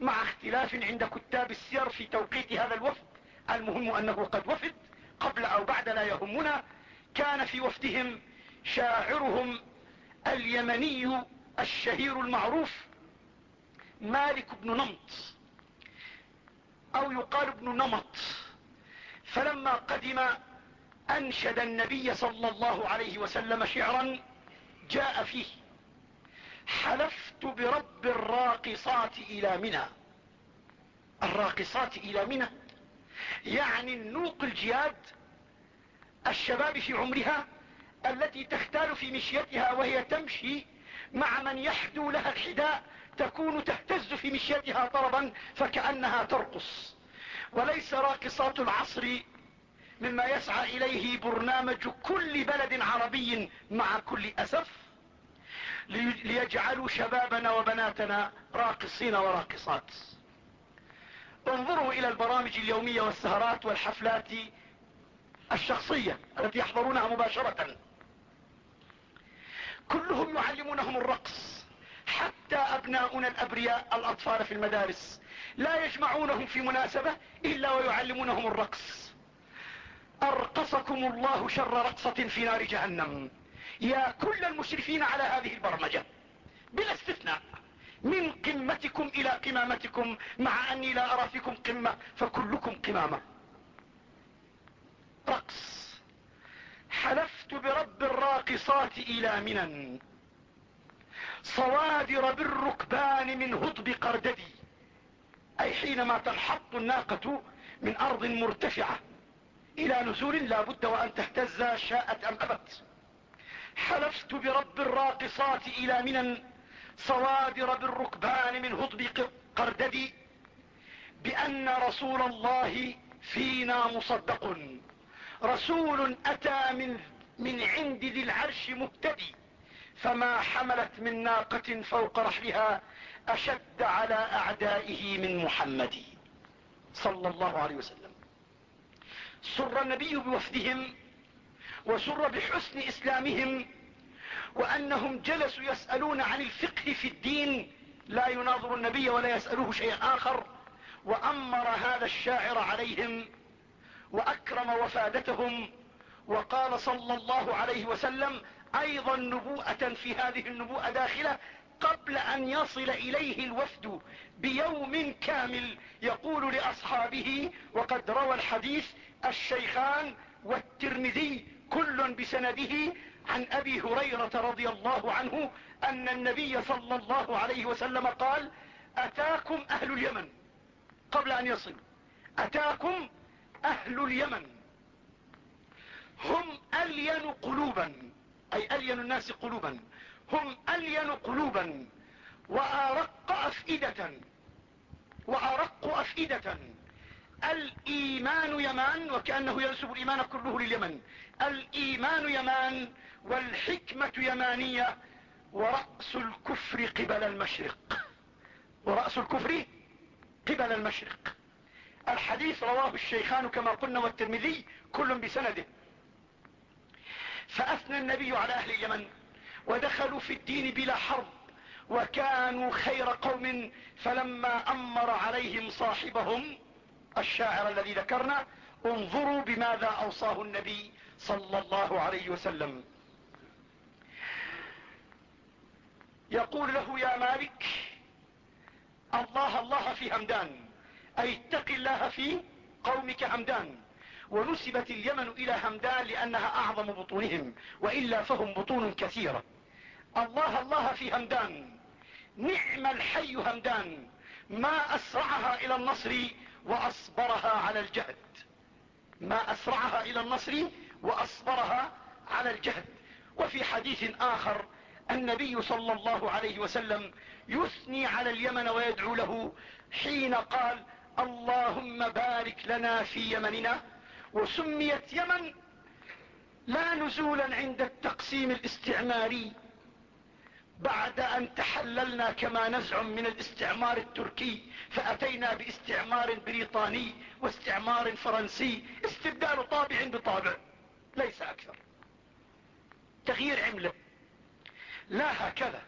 مع اختلاف عند كتاب السير في توقيت هذا الوفد. المهم أنه قد وفد قبل أو بعد لا يهمنا. كان في وفدهم شاعرهم اليمني الشهير المعروف مالك بن نمط أو يقال ابن نمط. فلما قدم أنشد النبي صلى الله عليه وسلم شعرا جاء فيه حلفت برب الراقصات إلى منى. الراقصات إلى منى يعني النوق الجياد الشباب في عمرها التي تختال في مشيتها وهي تمشي مع من يحدو لها الحداء تكون تهتز في مشيتها طربا فكأنها ترقص. وليس راقصات العصر مما يسعى إليه برنامج كل بلد عربي مع كل أسف ليجعلوا شبابنا وبناتنا راقصين وراقصات. انظروا إلى البرامج اليومية والسهرات والحفلات الشخصية التي يحضرونها مباشرة. كلهم يعلمونهم الرقص. حتى أبناؤنا الأبرياء الأطفال في المدارس لا يجمعونهم في مناسبة إلا ويعلمونهم الرقص. أرقصكم الله شر رقصة في نار جهنم. يا كل المشرفين على هذه البرمجة. بلا استثناء. من قمتكم إلى قمامتكم مع أني لا أرى فيكم قمة فكلكم قمامة. رقص حلفت برب الراقصات إلى منن. صوادر بالركبان من هضب قرددي. أي حينما تنحط الناقة من أرض مرتفعة. إلى نزول لا بد وأن تهتز شاءت أم أبت. حلفت برب الراقصات إلى منن. صوادر بالركبان من هضب قرددي. بأن رسول الله فينا مصدق. رسول أتى من, من عند ذي العرش مهتدي فما حملت من ناقة فوق رحلها أشد على أعدائه من محمد صلى الله عليه وسلم. سر النبي بوفدهم وسر بحسن إسلامهم وأنهم جلسوا يسألون عن الفقه في الدين لا يناظر النبي ولا يسألوه شيء آخر وأمر هذا الشاعر عليهم وأكرم وفادتهم. وقال صلى الله عليه وسلم أيضا نبوءة في هذه النبوءة داخلة قبل أن يصل إليه الوفد بيوم كامل. يقول لأصحابه وقد روى الحديث الشيخان والترمذي كل بسنده عن أبي هريرة رضي الله عنه أن النبي صلى الله عليه وسلم قال أتاكم أهل اليمن قبل أن يصل. أتاكم أهل اليمن. هم ألين قلوبا أي ألين الناس قلوبا. هم ألين قلوبا. وأرق أفئدة. وأرق أفئدة. الإيمان يمان وكأنه ينسب الإيمان كله لليمن. الإيمان يمان والحكمة يمانية ورأس الكفر قبل المشرق. ورأس الكفر قبل المشرق. الحديث رواه الشيخان كما قلنا والترمذي كل بسنده فأثنى النبي على أهل اليمن ودخلوا في الدين بلا حرب وكانوا خير قوم فلما أمر عليهم صاحبهم الشاعر الذي ذكرنا انظروا بماذا أوصاه النبي صلى الله عليه وسلم. يقول له يا مالك الله الله في همدان. أي اتق الله في قومك همدان ونسبت اليمن إلى همدان لأنها أعظم بطونهم وإلا فهم بطون كثيرة. الله الله في همدان نعم الحي همدان ما أسرعها إلى النصر وأصبرها على الجهد. ما أسرعها إلى النصر وأصبرها على الجهد. وفي حديث آخر النبي صلى الله عليه وسلم يثني على اليمن ويدعو له حين قال اللهم بارك لنا في يمننا وسميت يمن لا نزولا عند التقسيم الاستعماري. بعد أن تحللنا كما نزعم من الاستعمار التركي فأتينا باستعمار بريطاني واستعمار فرنسي. استبدال طابع بطابع ليس أكثر. تغيير عملة. لا هكذا.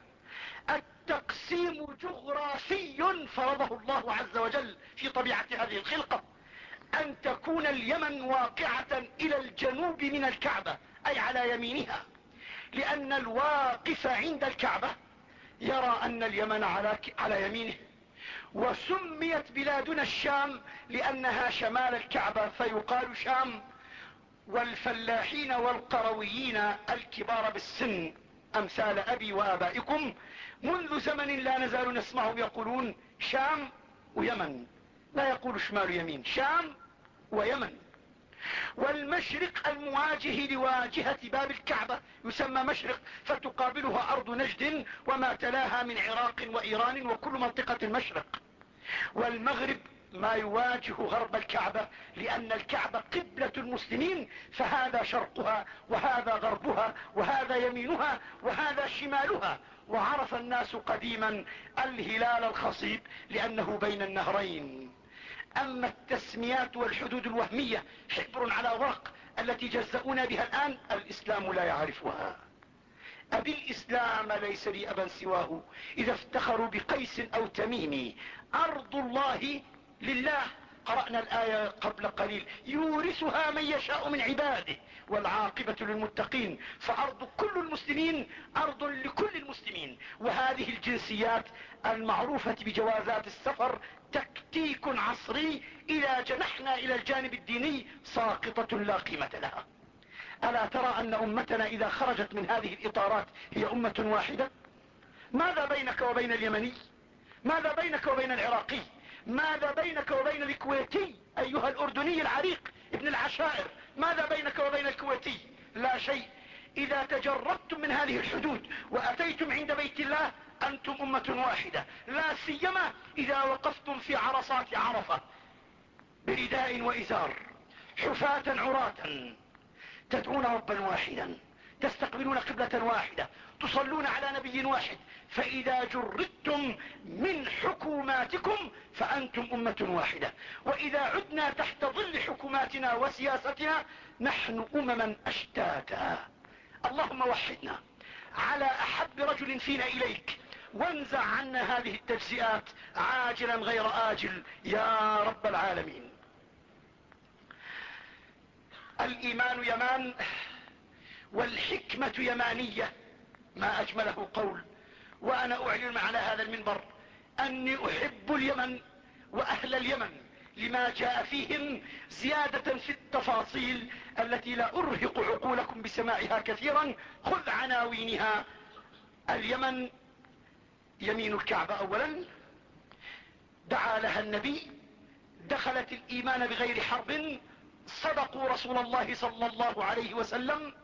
التقسيم جغرافي فرضه الله عز وجل في طبيعة هذه الخلقة. أن تكون اليمن واقعة إلى الجنوب من الكعبة أي على يمينها. لأن الواقف عند الكعبة يرى أن اليمن على, على يمينه. وسميت بلادنا الشام لأنها شمال الكعبة فيقال شام. والفلاحين والقرويين الكبار بالسن أمثال أبي وآبائكم. منذ زمن لا نزال نسمعهم يقولون شام ويمن. لا يقول شمال يمين شام ويمن. والمشرق المواجه لواجهة باب الكعبة يسمى مشرق فتقابلها أرض نجد وما تلاها من عراق وإيران وكل منطقة المشرق. والمغرب ما يواجه غرب الكعبة لأن الكعبة قبلة المسلمين فهذا شرقها وهذا غربها وهذا يمينها وهذا شمالها. وعرف الناس قديما الهلال الخصيب لأنه بين النهرين. أما التسميات والحدود الوهمية حبر على ورق التي جزؤنا بها الآن الإسلام لا يعرفها. أبي الإسلام ليس لي أبا سواه. إذا افتخروا بقيس أو تميم أرض الله لله. قرأنا الآية قبل قليل. يورثها من يشاء من عباده. والعاقبة للمتقين. فأرض كل المسلمين أرض لكل المسلمين. وهذه الجنسيات المعروفة بجوازات السفر تكتيك عصري إذا جنحنا إلى الجانب الديني ساقطة لا قيمة لها. ألا ترى أن أمتنا إذا خرجت من هذه الإطارات هي أمة واحدة؟ ماذا بينك وبين اليمني؟ ماذا بينك وبين العراقي؟ ماذا بينك وبين الكويتي أيها الأردني العريق ابن العشائر؟ ماذا بينك وبين الكويتي؟ لا شيء. إذا تجردتم من هذه الحدود وأتيتم عند بيت الله أنتم أمة واحدة. لا سيما إذا وقفتم في عرصات عرفة. برداء وإزار حفاة عراة تدعون ربا واحدا. تستقبلون قبلة واحدة تصلون على نبي واحد فإذا جردتم من حكوماتكم فأنتم أمة واحدة. وإذا عدنا تحت ظل حكوماتنا وسياستنا نحن أمما أشتاتا. اللهم وحدنا على أحب رجل فينا إليك. وانزع عنا هذه التجزئات عاجلا غير آجل يا رب العالمين. الإيمان يمان. والحكمة يمانية. ما أجمله قول. وأنا أعلن على هذا المنبر. أني أحب اليمن وأهل اليمن لما جاء فيهم زيادة في التفاصيل التي لا أرهق عقولكم بسماعها كثيرا. خذ عناوينها. اليمن يمين الكعبة اولا. دعا لها النبي. دخلت الإيمان بغير حرب. صدقوا رسول الله صلى الله عليه وسلم.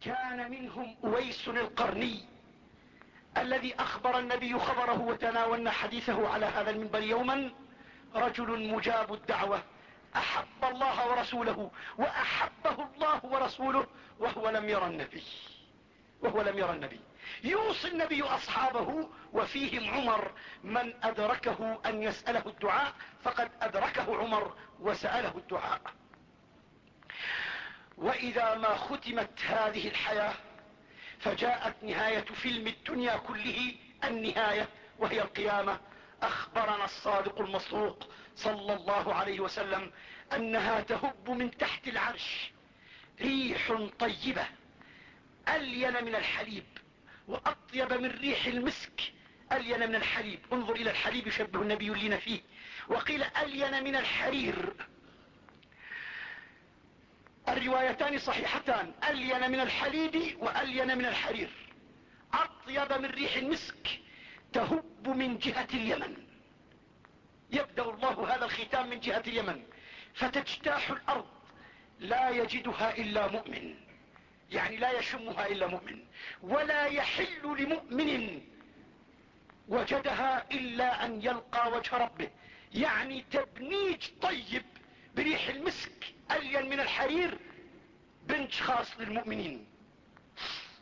كان منهم أويس القرني الذي أخبر النبي خبره وتناولنا حديثه على هذا المنبر يوما. رجل مجاب الدعوة أحب الله ورسوله وأحبه الله ورسوله وهو لم يرى النبي وهو لم يرى النبي. يوصي النبي أصحابه وفيهم عمر من أدركه أن يسأله الدعاء فقد أدركه عمر وسأله الدعاء. وإذا ما ختمت هذه الحياة فجاءت نهاية فيلم الدنيا كله النهاية وهي القيامة. أخبرنا الصادق المصدوق صلى الله عليه وسلم أنها تهب من تحت العرش ريح طيبة ألين من الحليب وأطيب من ريح المسك ألين من الحليب. انظر إلى الحليب يشبه النبي لنا فيه وقيل ألين من الحرير. الروايتان صحيحتان. ألين من الحليب وألين من الحرير. أطيب من ريح المسك تهب من جهة اليمن. يبدأ الله هذا الختام من جهة اليمن. فتجتاح الأرض لا يجدها إلا مؤمن. يعني لا يشمها إلا مؤمن. ولا يحل لمؤمن وجدها إلا أن يلقى وجه ربه. يعني تبنيج طيب بريح المسك. الين من الحرير بنج خاص للمؤمنين.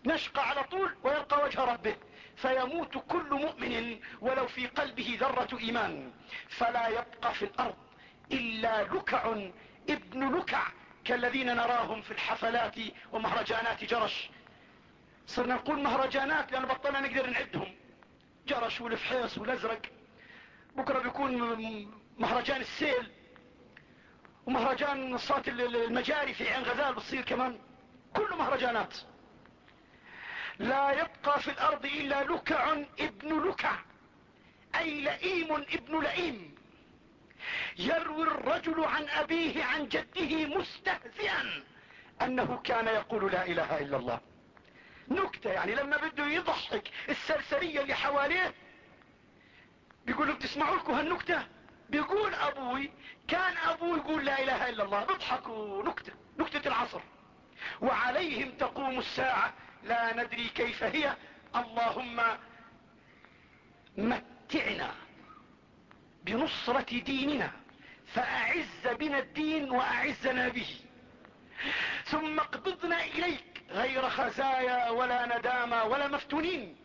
نشقى على طول ويلقى وجه ربه فيموت كل مؤمن ولو في قلبه ذرة إيمان. فلا يبقى في الأرض إلا لكع ابن لكع كالذين نراهم في الحفلات ومهرجانات جرش. صرنا نقول مهرجانات لأن بطلنا نقدر نعدهم. جرش والفحيص والازرق بكرة بيكون مهرجان السيل. ومهرجان صوت المجاري في عين غزال بتصير كمان كله مهرجانات. لا يبقى في الأرض إلا لكع ابن لكع أي لئيم ابن لئيم. يروي الرجل عن أبيه عن جده مستهزئا أنه كان يقول لا إله إلا الله. نكتة يعني لما بده يضحك السرسرية اللي حواليه بيقولوا بتسمعوا لكم هالنكتة؟ بيقول أبوي كان أبوي يقول لا إله إلا الله بيضحكوا نكتة نكتة العصر. وعليهم تقوم الساعة لا ندري كيف هي. اللهم متعنا بنصرة ديننا فأعز بنا الدين وأعزنا به. ثم اقبضنا إليك غير خزايا ولا ندامة ولا مفتونين.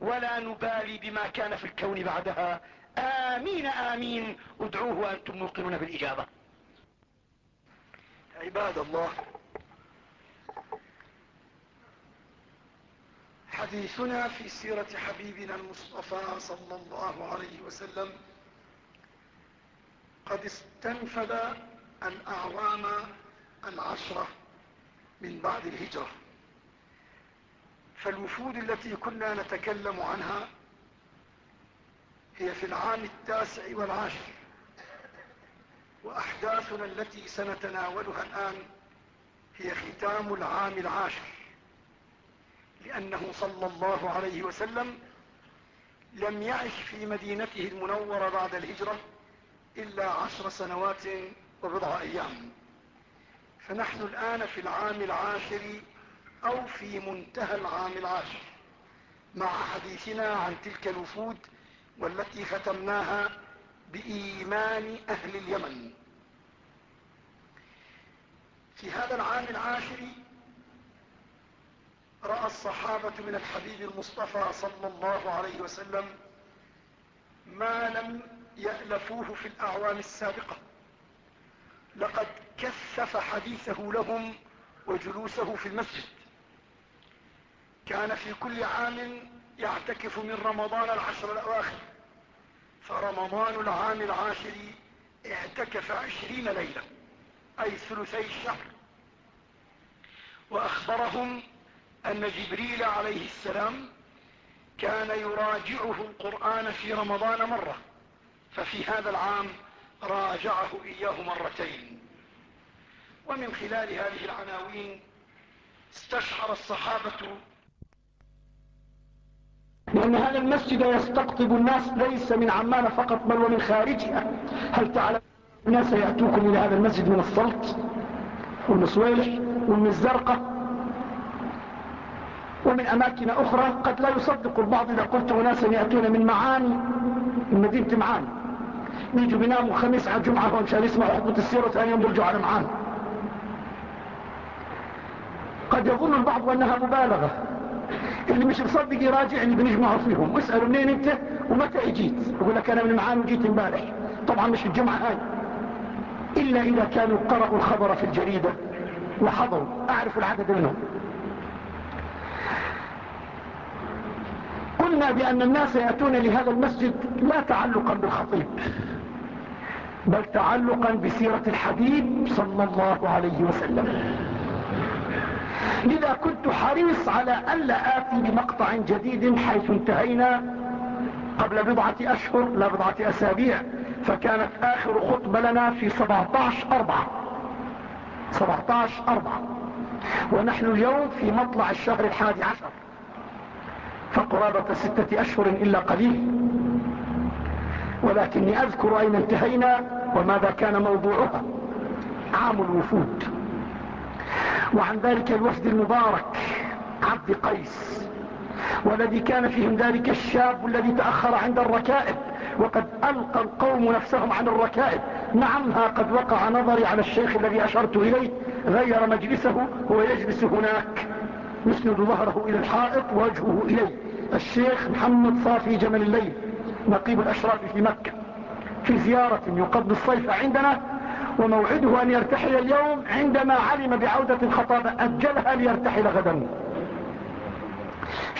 ولا نبالي بما كان في الكون بعدها. آمين آمين. ادعوه وأنتم موقنون بالإجابة. عباد الله حديثنا في سيرة حبيبنا المصطفى صلى الله عليه وسلم قد استنفذ الأعوام العشرة من بعد الهجرة. فالوفود التي كنا نتكلم عنها هي في العام التاسع والعاشر وأحداثنا التي سنتناولها الآن هي ختام العام العاشر. لأنه صلى الله عليه وسلم لم يعش في مدينته المنورة بعد الهجرة إلا عشر سنوات وبضع أيام. فنحن الآن في العام العاشر أو في منتهى العام العاشر مع حديثنا عن تلك الوفود والتي ختمناها بإيمان أهل اليمن. في هذا العام العاشر رأى الصحابة من الحبيب المصطفى صلى الله عليه وسلم ما لم يألفوه في الأعوام السابقة. لقد كثف حديثه لهم وجلوسه في المسجد. كان في كل عام يعتكف من رمضان العشر الأواخر. فرمضان العام العاشر اعتكف عشرين ليلة أي ثلثي الشهر. وأخبرهم أن جبريل عليه السلام كان يراجعه القرآن في رمضان مرة ففي هذا العام راجعه إياه مرتين. ومن خلال هذه العناوين استشعر الصحابة لأن هذا المسجد يستقطب الناس ليس من عمان فقط بل ومن خارجها. هل تعلم الناس يأتوكم إلى هذا المسجد من السلط ومن صويلح ومن الزرقة ومن أماكن أخرى؟ قد لا يصدق البعض إذا قلت أناسا يأتون من معاني من مدينة معاني يجوا بيناموا خميس على الجمعة ومشان يسمعوا خطبة السيرة ثاني يوم بيرجعوا على معاني قد يظن البعض أنها مبالغة. اللي مش مصدق يراجع اللي بنجمعوا فيهم. واسألوا منين انت ومتى اجيت يقول لك أنا من معاني وجيت امبارح. طبعا مش الجمعة هاي. إلا إذا كانوا قرأوا الخبر في الجريدة وحضروا. أعرف العدد منهم. قلنا بأن الناس يأتون لهذا المسجد لا تعلقا بالخطيب بل تعلقا بسيرة الحبيب صلى الله عليه وسلم. لذا كنت حريص على ألا آتي بمقطع جديد حيث انتهينا قبل بضعة أشهر لا بضعة أسابيع فكانت آخر خطبة لنا في 17 أربعة. 17 أربعة. ونحن اليوم في مطلع الشهر الحادي عشر. فقرابة ستة أشهر إلا قليل. ولكني أذكر أين انتهينا وماذا كان موضوعها. عام الوفود. وعن ذلك الوفد المبارك عبد قيس. والذي كان فيهم ذلك الشاب الذي تأخر عند الركائب وقد ألقى القوم نفسهم عن الركائب. نعم ها قد وقع نظري على الشيخ الذي أشرت إليه غير مجلسه هو يجلس هناك. يسند ظهره إلى الحائط ووجهه إليه. الشيخ محمد صافي جمل الليل نقيب الأشراف في مكة. في زيارة يقضي الصيف عندنا وموعده أن يرتحل اليوم عندما علم بعودة الخطابة أجلها ليرتحل غدا.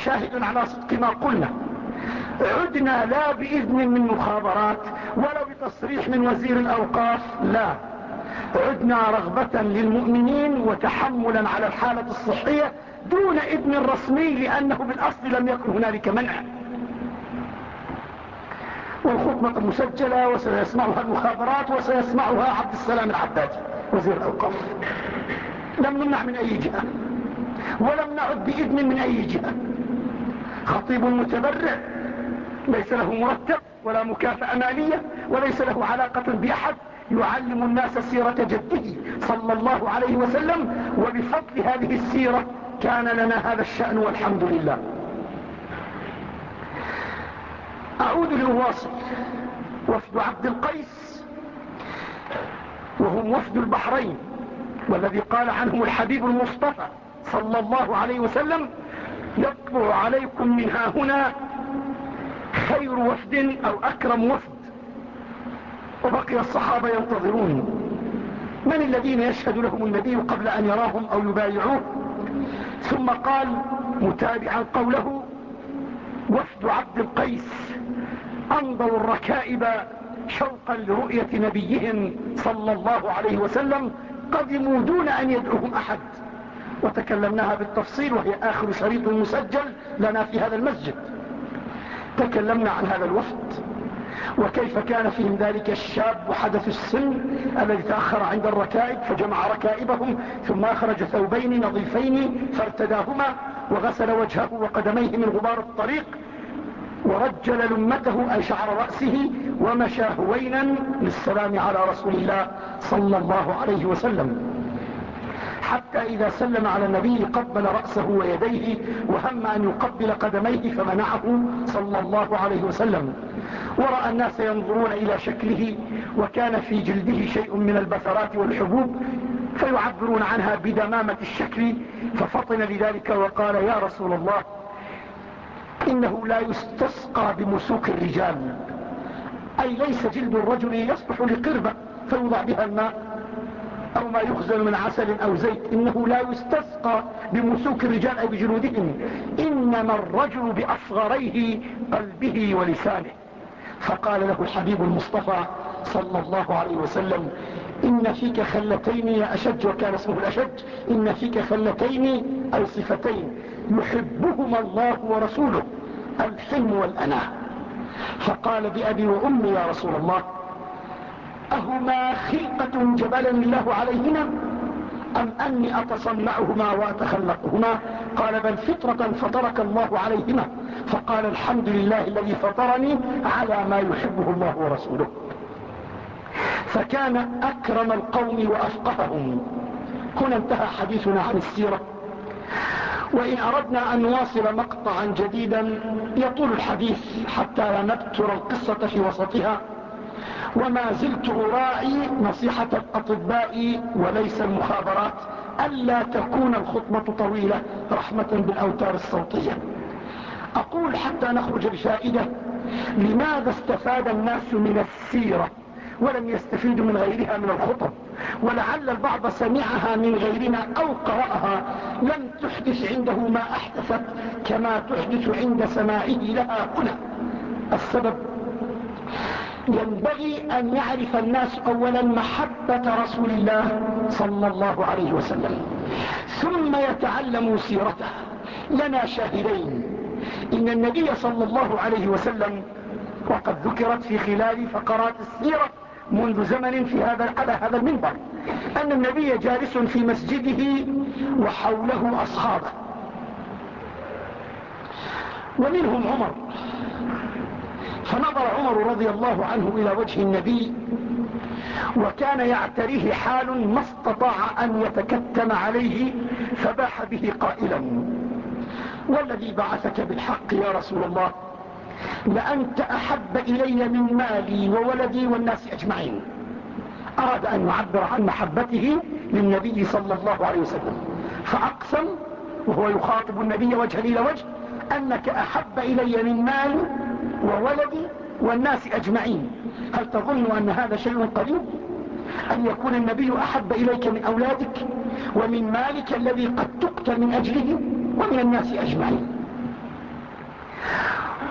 شاهد على صدق ما قلنا. عدنا لا بإذن من مخابرات ولا بتصريح من وزير الأوقاف لا. عدنا رغبة للمؤمنين وتحملا على الحالة الصحية دون إذن رسمي لأنه بالأصل لم يكن هنالك منع. والخطبة مسجلة وسيسمعها المخابرات وسيسمعها عبد السلام العبادي وزير الأوقاف لم نمنع من أي جهة ولم نعد بإذن من أي جهة. خطيب متبرع ليس له مرتب ولا مكافأة مالية وليس له علاقة بأحد. يعلم الناس سيرة جده صلى الله عليه وسلم وبفضل هذه السيرة كان لنا هذا الشأن والحمد لله. أعود لأواصل وفد عبد القيس وهم وفد البحرين والذي قال عنهم الحبيب المصطفى صلى الله عليه وسلم يطلع عليكم من ها هنا خير وفد أو أكرم وفد. وبقي الصحابة ينتظرون من الذين يشهد لهم النبي قبل أن يراهم أو يبايعوه؟ ثم قال متابعا قوله وفد عبد القيس. أنظروا الركائب شوقا لرؤية نبيهم صلى الله عليه وسلم قدموا دون أن يدعوهم أحد. وتكلمناها بالتفصيل وهي آخر شريط مسجل لنا في هذا المسجد. تكلمنا عن هذا الوفد وكيف كان فيهم ذلك الشاب حدث السن الذي تأخر عند الركائب فجمع ركائبهم ثم أخرج ثوبين نظيفين فارتداهما وغسل وجهه وقدميه من غبار الطريق ورجل لمته أي شعر رأسه ومشى هوينا للسلام على رسول الله صلى الله عليه وسلم. حتى إذا سلم على النبي قبل رأسه ويديه وهم أن يقبل قدميه فمنعه صلى الله عليه وسلم. ورأى الناس ينظرون إلى شكله وكان في جلده شيء من البثرات والحبوب فيعبرون عنها بدمامة الشكل ففطن لذلك وقال يا رسول الله إنه لا يستسقى بمسوق الرجال. أي ليس جلد الرجل يصبح لقربة فيوضع بها الماء أو ما يخزن من عسل أو زيت. إنه لا يستسقى بمسوك الرجال أو بجلودهم إنما الرجل بأصغريه قلبه ولسانه. فقال له الحبيب المصطفى صلى الله عليه وسلم إن فيك خلتين يا أشج وكان اسمه الأشج إن فيك خلتين أو صفتين. يحبهما الله ورسوله الحلم والأناة. فقال بأبي وأمي يا رسول الله أهما خلقة جبلني الله عليهما أم أني أتصنعهما وأتخلقهما؟ قال بل فطرة فطرك الله عليهما. فقال الحمد لله الذي فطرني على ما يحبه الله ورسوله. فكان أكرم القوم وأفقههم. هنا انتهى حديثنا عن السيرة. وإن أردنا أن نواصل مقطعا جديدا يطول الحديث حتى لا نبتر القصة في وسطها. وما زلت أراعي نصيحة الأطباء وليس المخابرات ألا تكون الخطبة طويلة رحمة بالأوتار الصوتية. أقول حتى نخرج بفائدة لماذا استفاد الناس من السيرة ولم يستفيدوا من غيرها من الخطب؟ ولعل البعض سمعها من غيرنا أو قرأها. لم تحدث عنده ما أحدثت كما تحدث عند سماعه لها هنا. السبب ينبغي أن يعرف الناس أولا محبة رسول الله صلى الله عليه وسلم ثم يتعلموا سيرته. لنا شاهدين إن النبي صلى الله عليه وسلم وقد ذكرت في خلال فقرات السيرة منذ زمن في هذا على هذا المنبر أن النبي جالس في مسجده وحوله أصحابه. ومنهم عمر. فنظر عمر رضي الله عنه إلى وجه النبي وكان يعتريه حال ما استطاع أن يتكتم عليه فباح به قائلا والذي بعثك بالحق يا رسول الله؟ لأنت أحب إلي من مالي وولدي والناس أجمعين. أراد أن يعبر عن محبته للنبي صلى الله عليه وسلم. فأقسم وهو يخاطب النبي وجها إلى وجه أنك أحب إلي من مالي وولدي والناس أجمعين. هل تظن أن هذا شيء قريب؟ أن يكون النبي أحب إليك من أولادك ومن مالك الذي قد تقتل من أجله ومن الناس أجمعين.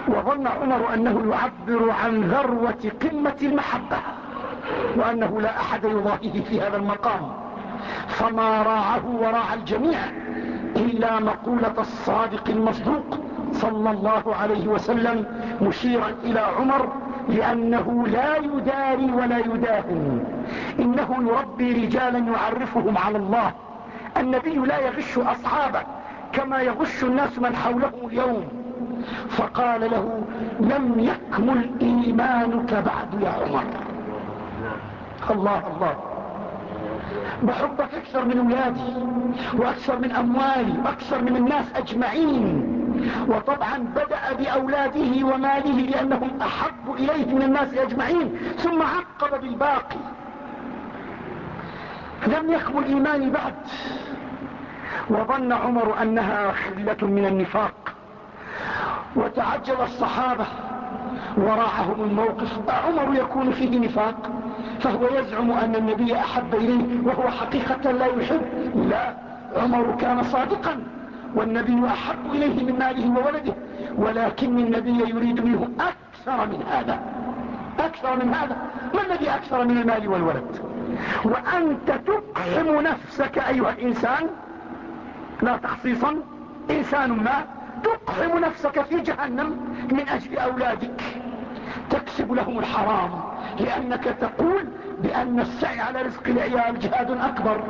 وظن عمر أنه يعبر عن ذروة قمة المحبة وأنه لا أحد يضاهيه في هذا المقام. فما راعه وراع الجميع إلا مقولة الصادق المصدوق صلى الله عليه وسلم مشيرا إلى عمر لأنه لا يداري ولا يداهن. إنه يربي رجالا يعرفهم على الله. النبي لا يغش أصحابه كما يغش الناس من حولهم اليوم. فقال له لم يكمل إيمانك بعد يا عمر. الله الله. بحبك أكثر من أولادي وأكثر من أموالي وأكثر من الناس أجمعين. وطبعا بدأ بأولاده وماله لأنهم أحب إليه من الناس أجمعين ثم عقب بالباقي. لم يكمل إيماني بعد. وظن عمر أنها خلة من النفاق. وتعجل الصحابة وراعهم الموقف. عمر يكون فيه نفاق فهو يزعم أن النبي أحب إليه وهو حقيقة لا يحب. لا عمر كان صادقا والنبي أحب إليه من ماله وولده ولكن النبي يريد منه أكثر من هذا. أكثر من هذا. ما الذي أكثر من المال والولد؟ وأنت تقحم نفسك أيها الإنسان لا تخصيصا إنسان ما تقحم نفسك في جهنم من أجل أولادك. تكسب لهم الحرام لأنك تقول بأن السعي على رزق العيال جهاد أكبر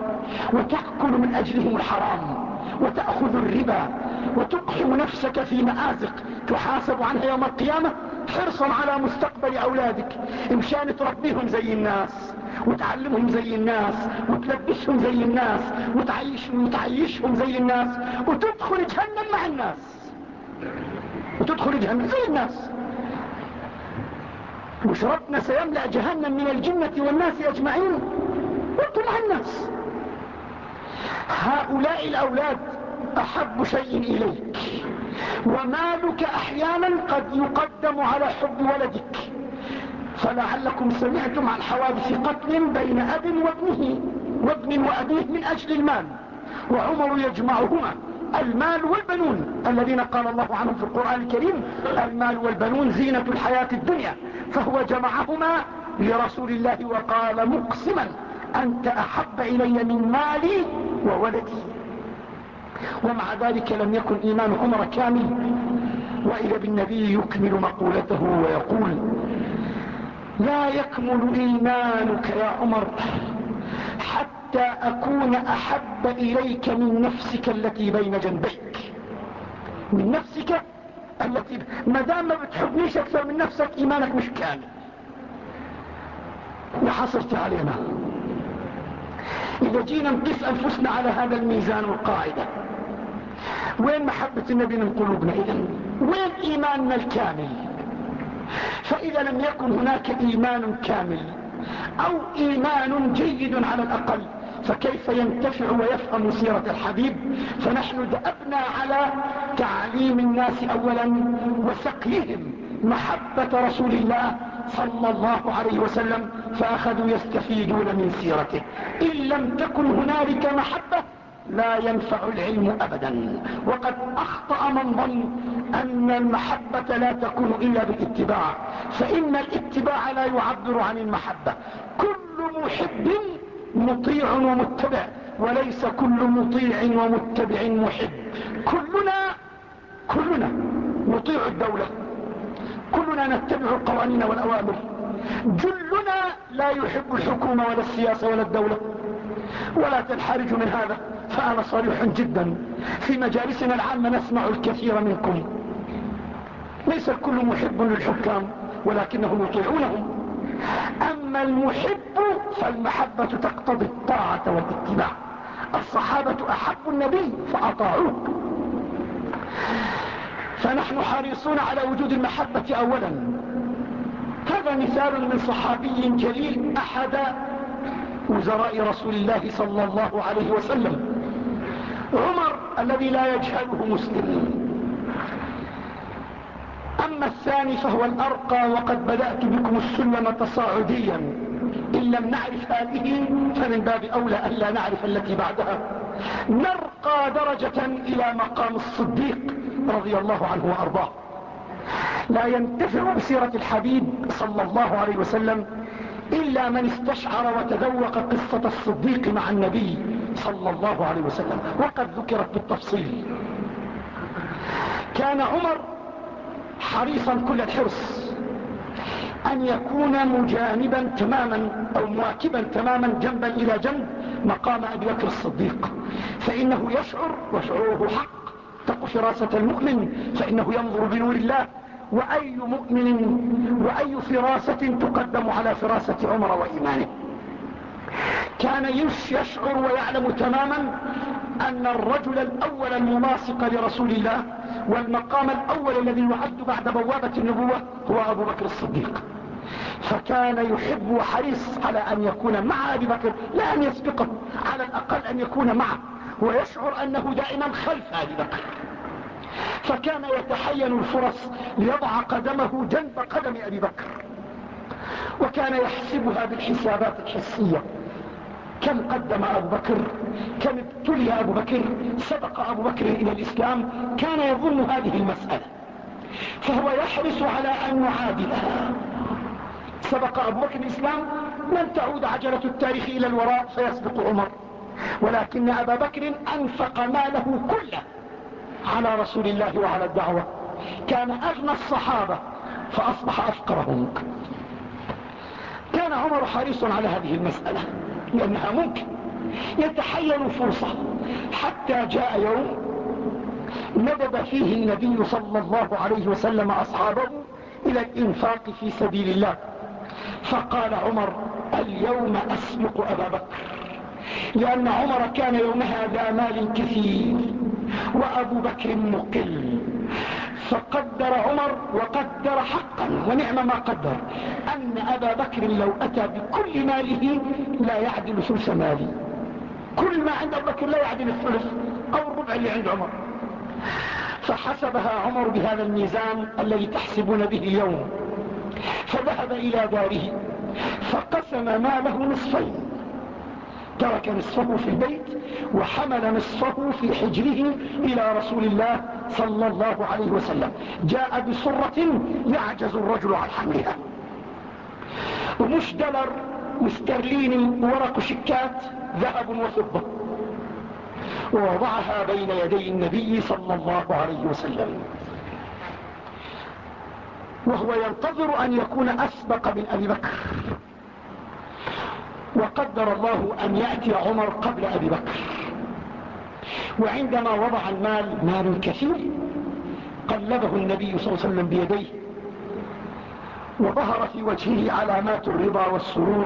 وتأكل من أجلهم الحرام. وتأخذ الربا وتقحم نفسك في مآزق تحاسب عنها يوم القيامة حرصا على مستقبل أولادك. إمشان تربيهم زي الناس وتعلمهم زي الناس وتلبسهم زي الناس وتعيشهم, وتعيشهم زي الناس وتدخل جهنم مع الناس. وتدخل جهنم زي الناس. وشرطنا سيملأ جهنم من الجنة والناس أجمعين. وأنتم مع الناس. هؤلاء الأولاد أحب شيء إليك ومالك أحيانا قد يقدم على حب ولدك فلعلكم سمعتم عن حوادث قتل بين أب وابنه وابن وأبيه من أجل المال وعمر يجمعهما المال والبنون الذين قال الله عنهم في القرآن الكريم المال والبنون زينة الحياة الدنيا فهو جمعهما لرسول الله وقال مقسما. أنت أحب إلي من مالي وولدي. ومع ذلك لم يكن إيمان عمر كامل. وإذا بالنبي يكمل مقولته ويقول لا يكمل إيمانك يا عمر حتى أكون أحب إليك من نفسك التي بين جنبيك. من نفسك التي ما دام ما بتحبنيش أكثر من نفسك إيمانك مش كامل. وحصرت علينا. إذا جينا نقيس أنفسنا على هذا الميزان والقاعدة. وين محبة النبي من قلوبنا إذن؟ وين إيماننا الكامل؟ فإذا لم يكن هناك إيمان كامل أو إيمان جيد على الأقل فكيف ينتفع ويفهم سيرة الحبيب؟ فنحن دأبنا على تعليم الناس أولا وسقيهم محبة رسول الله صلى الله عليه وسلم فأخذوا يستفيدون من سيرته. إن لم تكن هنالك محبة لا ينفع العلم أبدا. وقد أخطأ من ظن أن المحبة لا تكون إلا بالاتباع. فإن الاتباع لا يعبر عن المحبة. كل محب مطيع ومتبع وليس كل مطيع ومتبع محب. كلنا كلنا نطيع الدولة. كلنا نتبع القوانين والأوامر. جلنا لا يحب الحكومة ولا السياسة ولا الدولة. ولا تنحرج من هذا. فأنا صريح جدا. في مجالسنا العامة نسمع الكثير منكم. ليس الكل محب للحكام ولكنهم يطيعونهم. أما المحب فالمحبة تقتضي الطاعة والاتباع. الصحابة أحبوا النبي فأطاعوه. فنحن حريصون على وجود المحبة أولا. هذا مثال من صحابي جليل أحد وزراء رسول الله صلى الله عليه وسلم. عمر الذي لا يجهله مسلم. أما الثاني فهو الأرقى وقد بدأت بكم السلم تصاعديا. إن لم نعرف هذه فمن باب أولى أن لا نعرف التي بعدها. نرقى درجة إلى مقام الصديق. رضي الله عنه وأرضاه. لا ينتفع بسيرة الحبيب صلى الله عليه وسلم إلا من استشعر وتذوق قصة الصديق مع النبي صلى الله عليه وسلم. وقد ذكرت بالتفصيل. كان عمر حريصا كل الحرص أن يكون مجانبا تماما أو مواكبا تماما جنبا إلى جنب مقام أبي بكر الصديق. فإنه يشعر وشعوره حق اتقوا فراسة المؤمن فإنه ينظر بنور الله. وأي مؤمن وأي فراسة تقدم على فراسة عمر وإيمانه. كان يشعر ويعلم تماما أن الرجل الأول الملاصق لرسول الله والمقام الأول الذي يعد بعد بوابة النبوة هو أبو بكر الصديق. فكان يحب وحريص على أن يكون مع أبي بكر لا أن يسبقه على الأقل أن يكون معه. ويشعر أنه دائما خلف أبي بكر فكان يتحين الفرص ليضع قدمه جنب قدم أبي بكر. وكان يحسبها بالحسابات الحسية. كم قدم أبو بكر؟ كم ابتلي أبو بكر؟ سبق أبو بكر إلى الإسلام؟ كان يظن هذه المسألة. فهو يحرص على أن يعادلها. سبق أبو بكر الإسلام؟ لن تعود عجلة التاريخ إلى الوراء فيسبق عمر. ولكن أبا بكر أنفق ماله كله على رسول الله وعلى الدعوة. كان أغنى الصحابة فأصبح أفقرهم. كان عمر حريص على هذه المسألة لأنها ممكن. يتحين فرصة. حتى جاء يوم ندب فيه النبي صلى الله عليه وسلم أصحابه إلى الإنفاق في سبيل الله. فقال عمر اليوم أسبق أبا بكر. لأن عمر كان يومها ذا مال كثير وأبو بكر مقل. فقدر عمر وقدر حقا ونعم ما قدر. أن أبا بكر لو أتى بكل ماله لا يعدل ثلث مالي. كل ما عند أبو بكر لا يعدل الثلث أو الربع اللي عند عمر. فحسبها عمر بهذا الميزان الذي تحسبون به اليوم. فذهب إلى داره فقسم ماله نصفين. ترك نصفه في البيت وحمل نصفه في حجره إلى رسول الله صلى الله عليه وسلم. جاء بصرة يعجز الرجل عن حملها. ومش مسترلين ورق شكات ذهب وفضة. ووضعها بين يدي النبي صلى الله عليه وسلم. وهو ينتظر أن يكون أسبق من أبي بكر. وقدر الله أن يأتي عمر قبل أبي بكر. وعندما وضع المال مال كثير قلبه النبي صلى الله عليه وسلم بيديه وظهر في وجهه علامات الرضا والسرور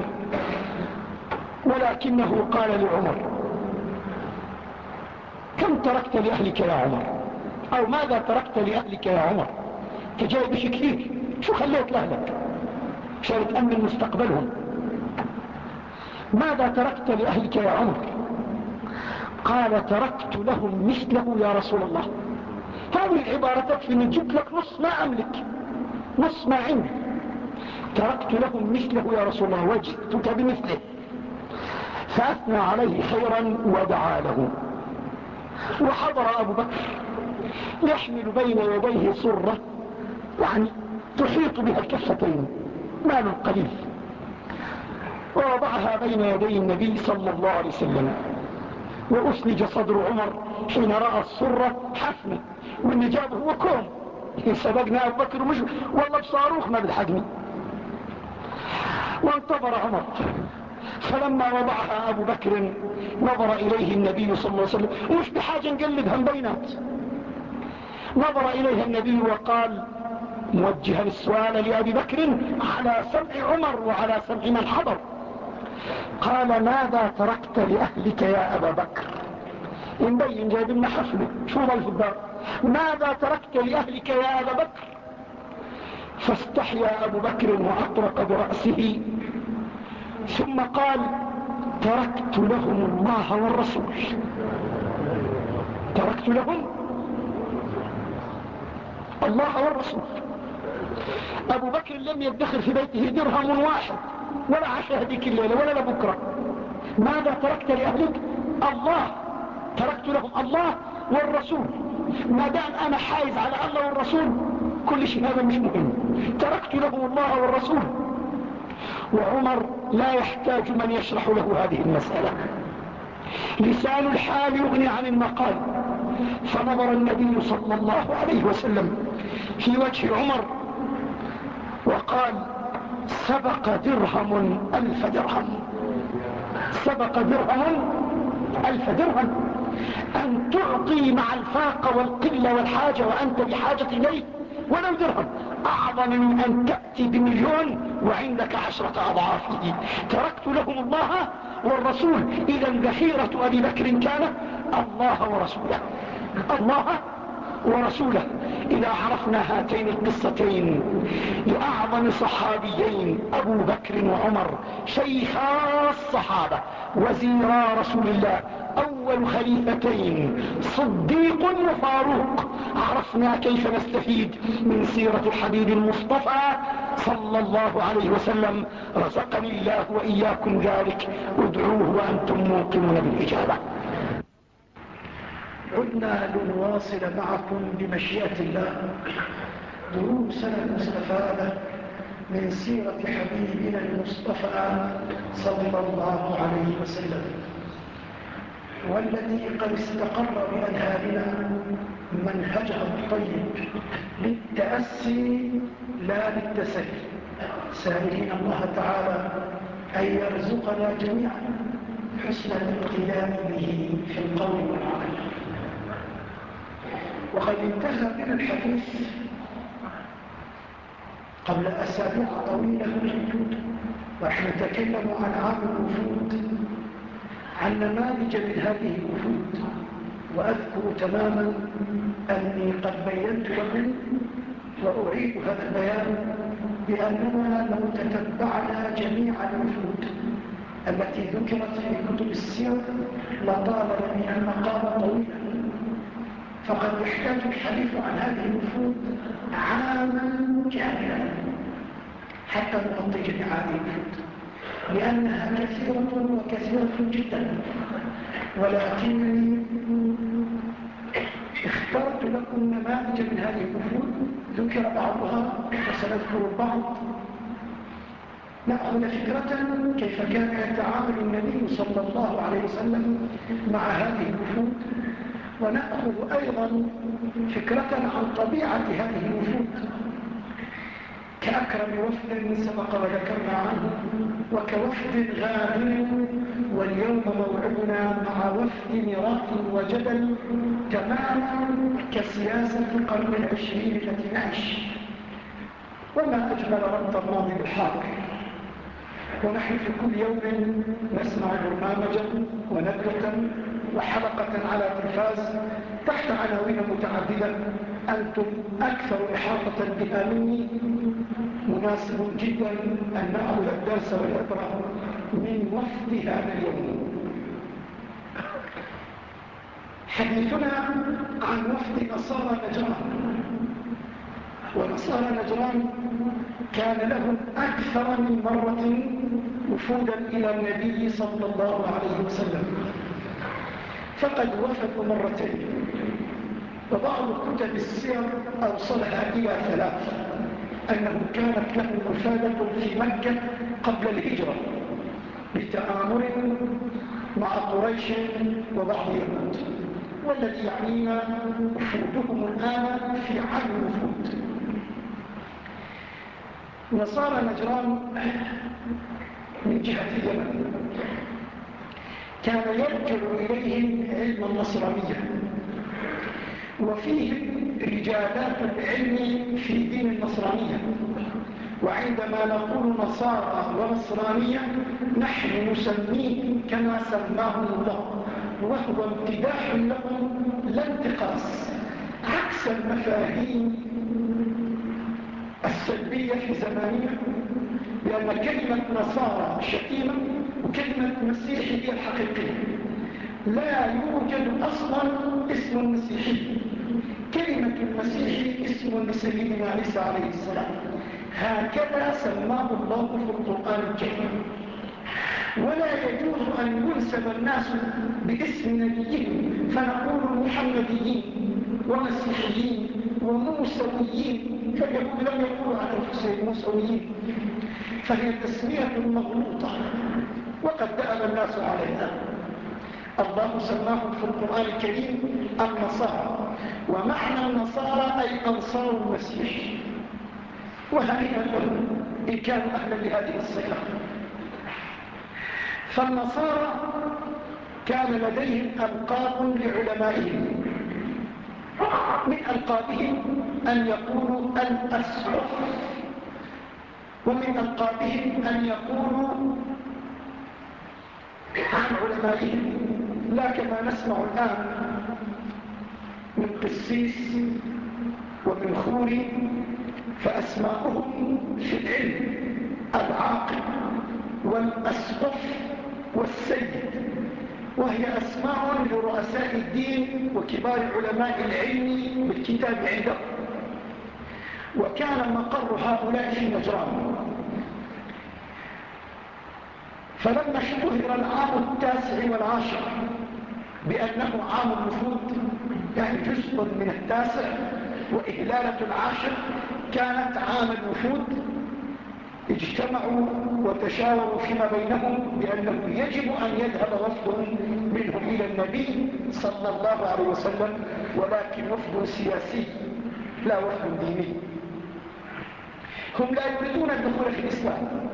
ولكنه قال لعمر كم تركت لأهلك يا عمر؟ أو ماذا تركت لأهلك يا عمر؟ تجاي بشي كثير شو خليت لأهلك؟ عشان تأمن مستقبلهم ماذا تركت لأهلك يا عمر؟ قال تركت لهم مثله يا رسول الله. هذه العبارة تكفي من جبت لك نص ما أملك نص ما عندي تركت لهم مثله يا رسول الله وجدتك بمثله. فأثنى عليه خيرا ودعا له. وحضر أبو بكر يحمل بين يديه صرة يعني تحيط بها الكفتين مال قليل. ووضعها بين يدي النبي صلى الله عليه وسلم. وأسلج صدر عمر حين رأى الصرة حفنة واللي جابه هو كوم. سبقنا أبو بكر ومش والله بصاروخ ما بالحجم. وانتظر عمر. فلما وضعها أبو بكر نظر إليه النبي صلى الله عليه وسلم. مش بحاجة نقلبها بينات؟ نظر إليها النبي وقال موجها السؤال لأبي بكر على سمع عمر وعلى سمع من حضر. قال ماذا تركت لأهلك يا أبا بكر؟ مبين جايب لنا حفله شو ضل في الدار؟ ماذا تركت لأهلك يا أبا بكر؟ فاستحيا أبو بكر وأطرق برأسه. ثم قال تركت لهم الله والرسول. تركت لهم الله والرسول. أبو بكر لم يدخر في بيته درهم واحد. ولا عشاء هذيك الليلة ولا لبكرة ماذا تركت لأهلك؟ الله. تركت لهم الله والرسول. ما دام أنا حائز على الله والرسول كل شيء هذا مش مهم. تركت لهم الله والرسول. وعمر لا يحتاج من يشرح له هذه المسألة. لسان الحال يغني عن المقال فنظر النبي صلى الله عليه وسلم في وجه عمر وقال سبق درهم ألف درهم. سبق درهم ألف درهم. أن تعطي مع الفاقة والقلة والحاجة وأنت بحاجة إليه ولو درهم. أعظم من أن تأتي بمليون وعندك عشرة أضعافه تركت لهم الله والرسول. إذا ذخيرة أبي بكر كان الله ورسوله. الله ورسوله إذا عرفنا هاتين القصتين لأعظم صحابيين أبو بكر وعمر شيخا الصحابة وزيرا رسول الله أول خليفتين صديق وفاروق. عرفنا كيف نستفيد من سيرة الحبيب المصطفى صلى الله عليه وسلم. رزقني الله وإياكم ذلك. ادعوه وأنتم موقنون بالإجابة. عدنا لنواصل معكم بمشيئة الله. دروسنا المستفادة من سيرة حبيبنا المصطفى صلى الله عليه وسلم والذي قد استقر بأذهاننا منهجها الطيب للتأسي لا للتسلي. سائلين الله تعالى أن يرزقنا جميعا حسن الاقتدام به في القول والعمل. وقد انتهى بنا الحديث قبل أسابيع طويلة ونحن نتكلم عن عام الوفود. عن نماذج من هذه الوفود وأذكر تماما أني قد بينت لكم وأعيد هذا البيان بأننا لو تتبعنا جميع الوفود التي ذكرت في كتب السير لطال لنا المقام طويلا. فقد يحتاج الحديث عن هذه الوفود عاما كاملا حتى جميع هذه الوفود لأنها كثيرة وكثيرة جدا. ولكنني اخترت لكم نماذج من هذه الوفود ذكر بعضها وسنذكر البعض. نأخذ فكرة كيف كان يتعامل النبي صلى الله عليه وسلم مع هذه الوفود ونأخذ أيضا فكرة عن طبيعة هذه الوفود كأكرم وفد سبق وذكرنا عنه وكوفد غابر واليوم موعدنا مع وفد مراء وجدل تماما كسياسة القرن العشرين التي نعيش. وما أجمل ربط الماضي بالحاضر ونحن في كل يوم نسمع برنامجا وندوة وحلقة على تلفاز تحت عناوين متعددة. أنتم أكثر إحاطة بها مني مناسب جدا أن نأخذ الدرس والعبرة من وفد هذا اليوم. حديثنا عن وفد نصارى نجران ونصارى نجران كان لهم أكثر من مرة وفودا إلى النبي صلى الله عليه وسلم. فقد وفدوا مرتين. وبعض كتب السير أوصلها إلى ثلاث. أنه كانت لهم وفادة في مكة قبل الهجرة بتآمر مع قريش وبعض يهود. والذي يعنينا وفودهم الآن في عام الوفود نصارى نجران من جهة اليمن. كان يرجع إليهم علم النصرانية. وفيهم رجالات العلم في دين النصرانية. وعندما نقول نصارى ونصرانية نحن نسميه كما سماه الله وهو امتداح لهم لا انتقاص. عكس المفاهيم السلبية في زماننا لأن كلمة نصارى شتيمة وكلمة مسيحي هي الحقيقية. لا يوجد أصلا اسم المسيحي. كلمة المسيحي اسم لسيدنا عيسى عليه السلام. هكذا سماه الله في القرآن الكريم. ولا يجوز أن ينسب الناس باسم نبيهم فنقول محمديين ومسيحيين وموسويين. لم يقولوا عن أنفسهم موسويين فهي تسمية مغلوطة وقد دأب الناس عليها الله سماهم في القرآن الكريم النصارى ومعنى النصارى أي أنصار المسيح وهنيئا لهم إن كانوا أهلا لهذه الصفة فالنصارى كان لديهم ألقاب لعلمائهم من ألقابهم أن يقولوا الأسقف ومن ألقابهم أن يقولوا عن علمائهم. لا كما نسمع الآن من قسيس ومن خوري فأسماؤهم في العلم العاقل والأسقف والسيد. وهي أسماء لرؤساء الدين وكبار علماء العلم بالكتاب عندهم. وكان مقر هؤلاء في نجران فلما اشتهر العام التاسع والعاشر بأنه عام الوفود يعني جزء من التاسع وإهلالة العاشر كانت عام الوفود اجتمعوا وتشاوروا فيما بينهم بأنه يجب أن يذهب وفد منهم إلى النبي صلى الله عليه وسلم ولكن وفد سياسي لا وفد ديني. هم لا يريدون الدخول في الإسلام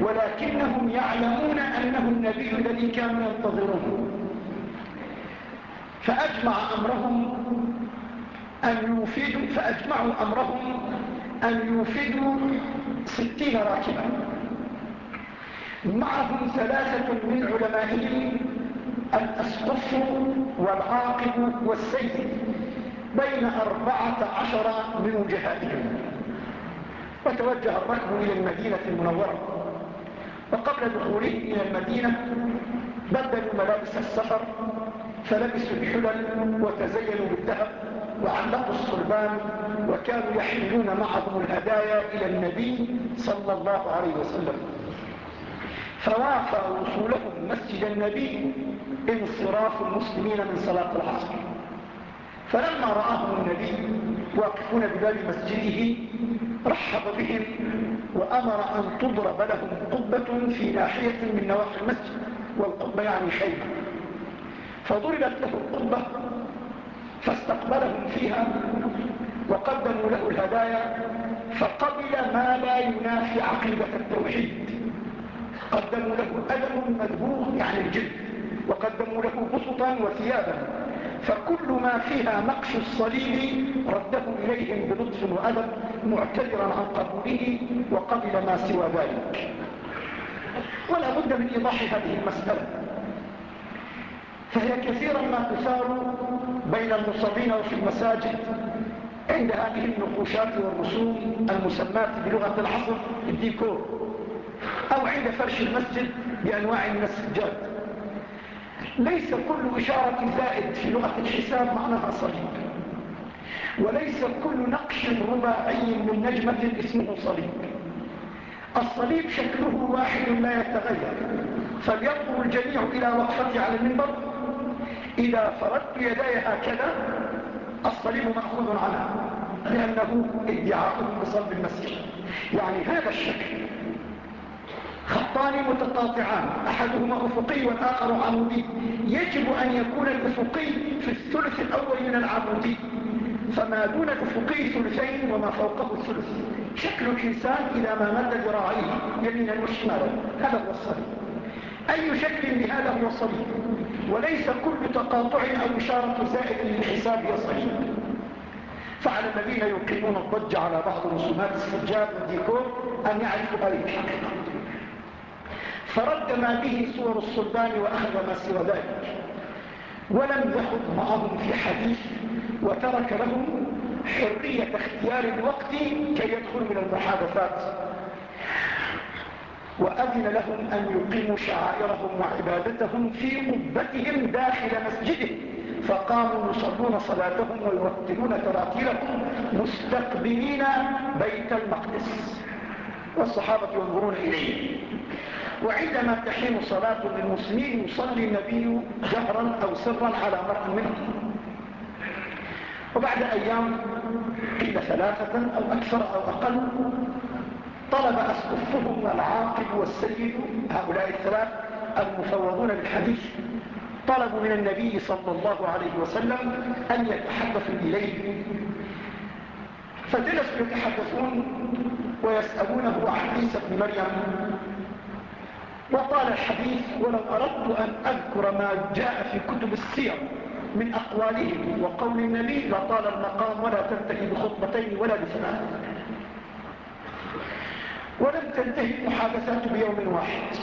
ولكنهم يعلمون أنه النبي الذي كانوا ينتظرونه فأجمع أمرهم أن يفيدوا فأجمعوا أمرهم أن يفيدوا ستين راكبا. معهم ثلاثة من علمائهم الأسقف والعاقب والسيد بين أربعة عشر من وجهائهم وتوجه الركب إلى المدينة المنورة. وقبل دخوله إلى المدينة بدلوا ملابس السفر فلبسوا الحلل وتزينوا بالذهب. وعلقوا الصلبان وكانوا يحملون معهم الهدايا إلى النبي صلى الله عليه وسلم. فوافى وصولهم مسجد النبي انصراف المسلمين من صلاة العصر. فلما رآهم النبي واقفون بباب مسجده رحب بهم وأمر أن تضرب لهم قبة في ناحية من نواحي المسجد والقبة يعني خيمة. فضربت له القبة فاستقبلهم فيها وقدموا له الهدايا فقبل ما لا ينافي عقيدة التوحيد. قدموا له أدم مذبوح يعني الجلد وقدموا له بسطا وثيابا. فكل ما فيها نقش الصليب رده إليهم بلطف وأدب معتذرا عن قبوله وقبل ما سوى ذلك. ولا بد من إيضاح هذه المسألة. فهي كثيرا ما تثار بين المصلين وفي المساجد عند هذه النقوشات والرسوم المسمات بلغة العصر الديكور أو عند فرش المسجد بأنواع من السجاد ليس كل إشارة زائد في لغة الحساب معناها صليب وليس كل نقش رباعي من نجمة اسمه صليب. الصليب شكله واحد لا يتغير فلينظر الجميع إلى وقفتي على المنبر إذا فردت يداي هكذا الصليب مأخوذ عنها لأنه إدعاء بصلب المسيح يعني هذا الشكل. خطان متقاطعان أحدهما أفقي والآخر عمودي. يجب أن يكون الأفقي في الثلث الأول من العمودي. فما دون الأفقي ثلثين وما فوقه الثلث. شكل الإنسان إذا ما مد ذراعيه يمينا وشمالا هذا هو الصليب. أي شكل بهذا هو الصليب وليس كل تقاطع أو إشارة زائد للحساب يصحيح فعلى الذين يقيمون الضج على بعض رسومات السجاد والديكور أن يعرفوا هذه الحقيقة فرد ما به صور الصلبان وأخذ ما سوى ذلك. ولم يخض معهم في حديث وترك لهم حرية اختيار الوقت كي يدخلوا من المحادثات. وأذن لهم أن يقيموا شعائرهم وعبادتهم في قبتهم داخل مسجده فقاموا يصلون صلاتهم ويرتلون تراتيلهم مستقبلين بيت المقدس. والصحابة ينظرون إليه. وعندما تحين صلاة للمسلمين يصلي النبي جهرا أو سرا على مرء منهم. وبعد أيام قيل ثلاثة أو أكثر أو أقل طلب أسقفهم العاقب والسيد هؤلاء الثلاث المفوضون بالحديث طلبوا من النبي صلى الله عليه وسلم أن يتحدثوا إليه. فجلسوا يتحدثون ويسألونه عن عيسى بن مريم. وطال الحديث ولو أردت أن أذكر ما جاء في كتب السير من أقوالهم وقول النبي لطال المقام ولا تنتهي بخطبتين ولا بثلاث ولم تنتهي المحادثات بيوم واحد.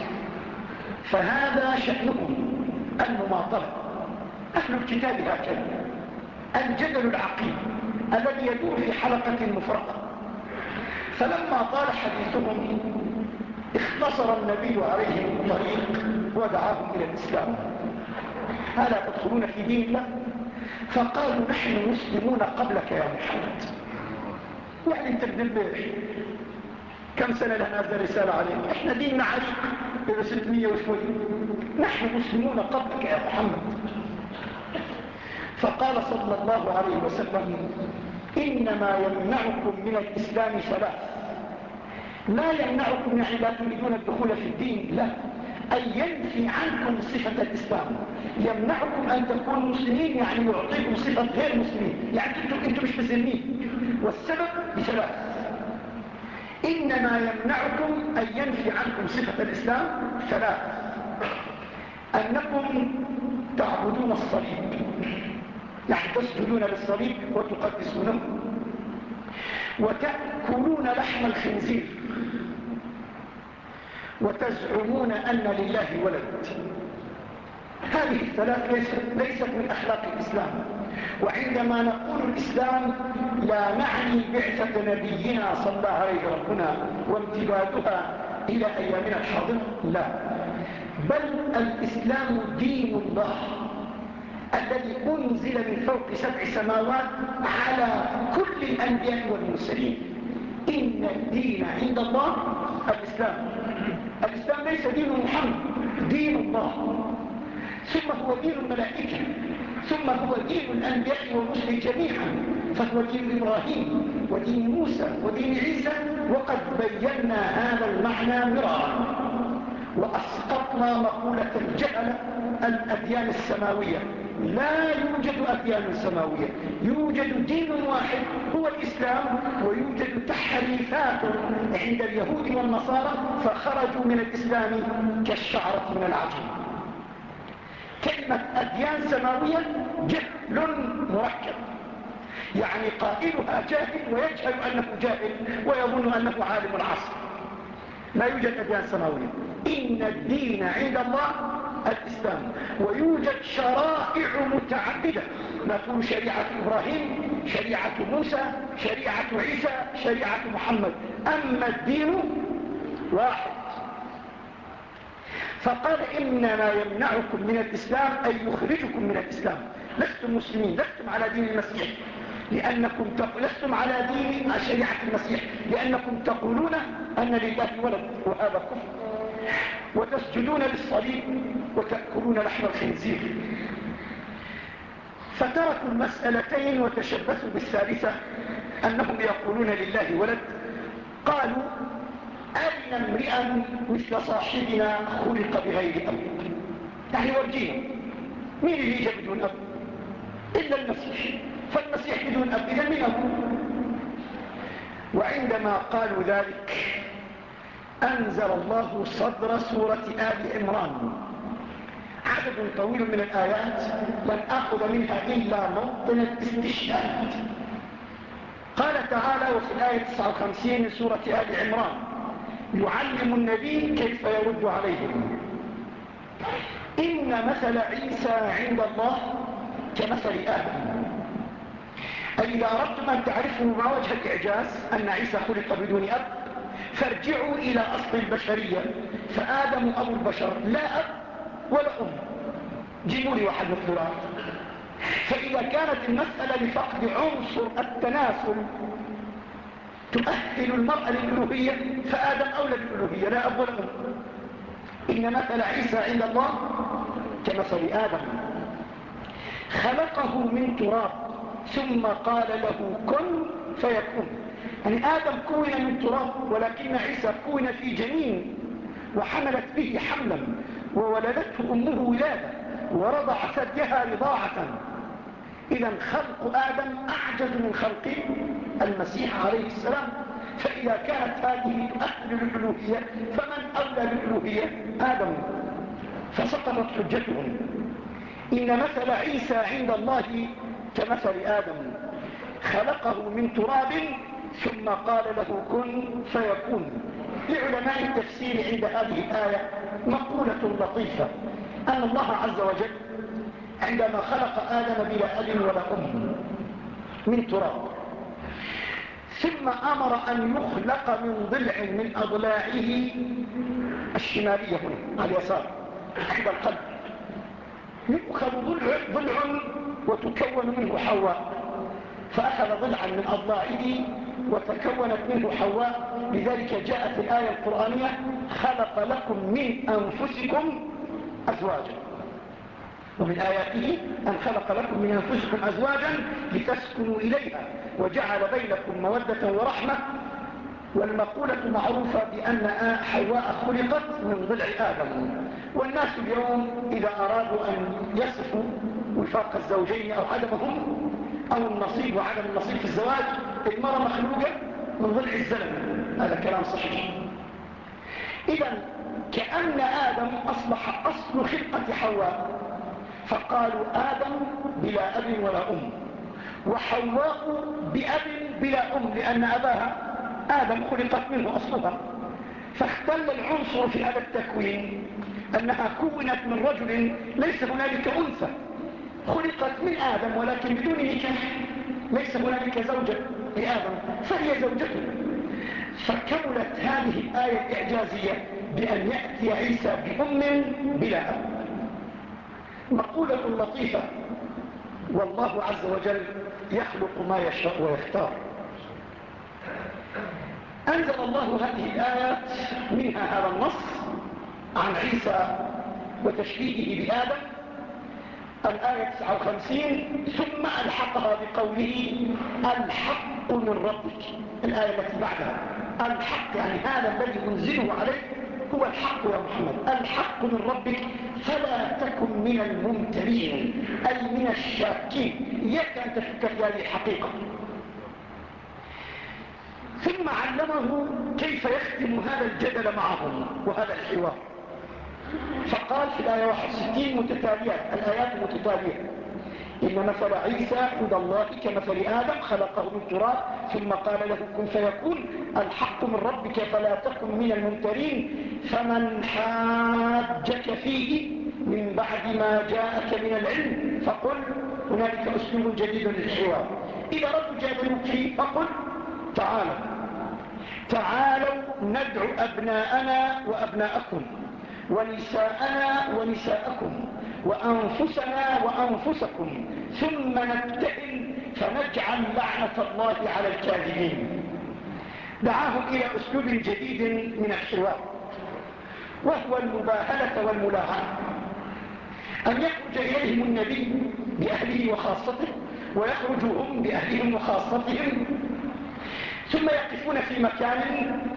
فهذا شأنهم المماطلة. أهل الكتاب هكذا الجدل العقيم الذي يدور في حلقة مفرقة. فلما طال حديثهم اختصر النبي عليهم الطريق ودعاهم إلى الإسلام. ألا تدخلون في دين الله فقالوا نحن مسلمون قبلك يا محمد. يعني انت بنبه كم سنة لنا هذا الرسالة عليك؟ إحنا ديننا عريق إذا 600 وشوي. نحن مسلمون قبلك يا محمد. فقال صلى الله عليه وسلم إنما يمنعكم من الإسلام ثلاث. لا يمنعكم يعني لا تريدون الدخول في الدين لا. أن ينفي عنكم صفة الإسلام. يمنعكم أن تكونوا مسلمين يعني يعطيكم صفة غير مسلمين. يعني أنتم, مش مسلمين. والسبب بثلاث. إنما يمنعكم أن ينفي عنكم صفة الإسلام ثلاث أنكم تعبدون الصليب. يعني تسجدون للصليب وتقدسونه. وتأكلون لحم الخنزير. وتزعمون أن لله ولد. هذه الثلاث ليست, من أخلاق الإسلام. وعندما نقول الإسلام لا نعني بعثة نبينا صلى الله عليه ربنا وامتدادها إلى أيامنا الحاضرة لا. بل الإسلام دين الله الذي أنزل من فوق سبع سماوات على كل الأنبياء والمرسلين. إن الدين عند الله الإسلام. الإسلام ليس دين محمد دين الله. ثم هو دين الملائكة. ثم هو دين الأنبياء والرسل جميعا فهو دين إبراهيم ودين موسى ودين عيسى وقد بينا هذا المعنى مرارا. وأسقطنا مقولة الجهل الأديان السماوية. لا يوجد أديان سماوية. يوجد دين واحد هو الإسلام ويوجد تحريفات عند اليهود والنصارى فخرجوا من الإسلام كالشعرة من العجل كلمة أديان سماوية جهل مركب. يعني قائلها جاهل ويجهل أنه جاهل ويظن أنه عالم العصر. لا يوجد أديان سماوية. إن الدين عند الله الإسلام. ويوجد شرائع متعددة. نقول شريعة إبراهيم شريعة موسى شريعة عيسى شريعة محمد. أما الدين واحد. فقال إنما يمنعكم من الإسلام أي يخرجكم من الإسلام. لستم مسلمين لستم على دين المسيح. لأنكم لستم على دين شريعة المسيح. لأنكم تقولون أن لله ولد وهذا كفر. وتسجدون للصليب وتأكلون لحم الخنزير. فتركوا المسألتين وتشبثوا بالثالثة أنهم يقولون لله ولد. قالوا أين امرئا مثل صاحبنا خلق بغير أب يعني ورجينا مين اللي يجب بدون أب إلا المسيح. فالمسيح بدون أب إذا من أب وعندما قالوا ذلك أنزل الله صدر سورة آل عمران. عدد طويل من الآيات لن أخذ منها إلا موطن الاستشهاد. قال تعالى وفي الآية 59 من سورة آل عمران يعلم النبي كيف يرد عليهم. إن مثل عيسى عند الله كمثل آدم. أي إذا أردتم أن تعرفوا ما وجه الإعجاز أن عيسى خلق بدون أب فارجعوا إلى أصل البشرية. فآدم أبو البشر لا أب ولا أم. جيبوا لي واحد من فإذا كانت المسألة لفقد عنصر التناسل تؤهل المرأة للألوهية فآدم أولى بالألوهية لا أب ولا أم إن مثل عيسى عند الله كمثل آدم. خلقه من تراب ثم قال له كن فيكون. يعني آدم كون من تراب ولكن عيسى كون في جنين وحملت به حملا وولدته أمه ولادة ورضع ثديها رضاعة. إذا خلق آدم أعجز من خلق المسيح عليه السلام فإذا كانت هذه تؤهل للألوهية فمن أولى بالألوهية؟ آدم. فسقطت حجتهم. إن مثل عيسى عند الله كمثل آدم. خلقه من تراب ثم قال له كن فيكون. لعلماء التفسير عند هذه الآية مقولة لطيفة. أن الله عز وجل عندما خلق آدم بلا أب ولا أم من تراب. ثم أمر أن يخلق من ضلع من أضلاعه الشمالية هنا على اليسار عند القلب. يؤخذ ضلع, ضلع وتكون منه حواء. فأخذ ضلعا من أضلاعه وتكونت منه حواء. لذلك جاءت الآية القرآنية خلق لكم من أنفسكم أزواجا. ومن آياته أن خلق لكم من أنفسكم أزواجا لتسكنوا إليها وجعل بينكم مودة ورحمة والمقولة معروفة بأن حواء خلقت من ضلع آدم. والناس اليوم إذا أرادوا أن يصفوا وفاق الزوجين أو عدمهم أو النصيب وعدم النصيب في الزواج المرأة مخلوقة من ضلع الزلم. هذا كلام صحيح. إذا كأن آدم أصبح أصل خلقة حواء. فقالوا آدم بلا أب ولا أم وحواء بأب بلا أم لأن أباها آدم خلقت منه أصلها. فاختل العنصر في هذا التكوين أنها كونت من رجل ليس هنالك أنثى. خلقت من آدم ولكن بدون نكاح ليس هنالك زوجة لآدم فهي زوجته. فكملت هذه الآية الإعجازية بأن يأتي عيسى بأم بلا أب. مقولة لطيفة. والله عز وجل يخلق ما يشاء ويختار. أنزل الله هذه الآيات منها هذا النص عن عيسى وتشبيهه بآدم. الآية 59 ثم ألحقها بقوله الحق من ربك. الآية التي بعدها. الحق يعني هذا الذي أنزله عليك هو الحق يا محمد. الحق من ربك فلا تكن من الممترين أي من الشاكين. إياك أن تشك في هذه الحقيقة. ثم علمه كيف يختم هذا الجدل معهم وهذا الحوار. فقال في الآية 61 متتاليات الآيات متتالية. إن مثل عيسى عند الله كمثل آدم خلقه من تراب ثم قال له كن فيكون الحق من ربك فلا تكن من الممترين. فمن حاجك فيه من بعد ما جاءك من العلم فقل هنالك أسلوب جديد للحوار. إذا رب جادلوك فيه فقل تعالوا تعالوا ندعو أبناءنا وأبناءكم ونساءنا ونساءكم. وأنفسنا وأنفسكم. ثم نبتئل فنجعل لعنة الله على الكاذبين. دعاهم إلى أسلوب جديد من الحوار وهو المباهلة والملاعنة أن يخرج إليهم النبي بأهله وخاصته ويخرج هم بأهلهم وخاصتهم. ثم يقفون في مكان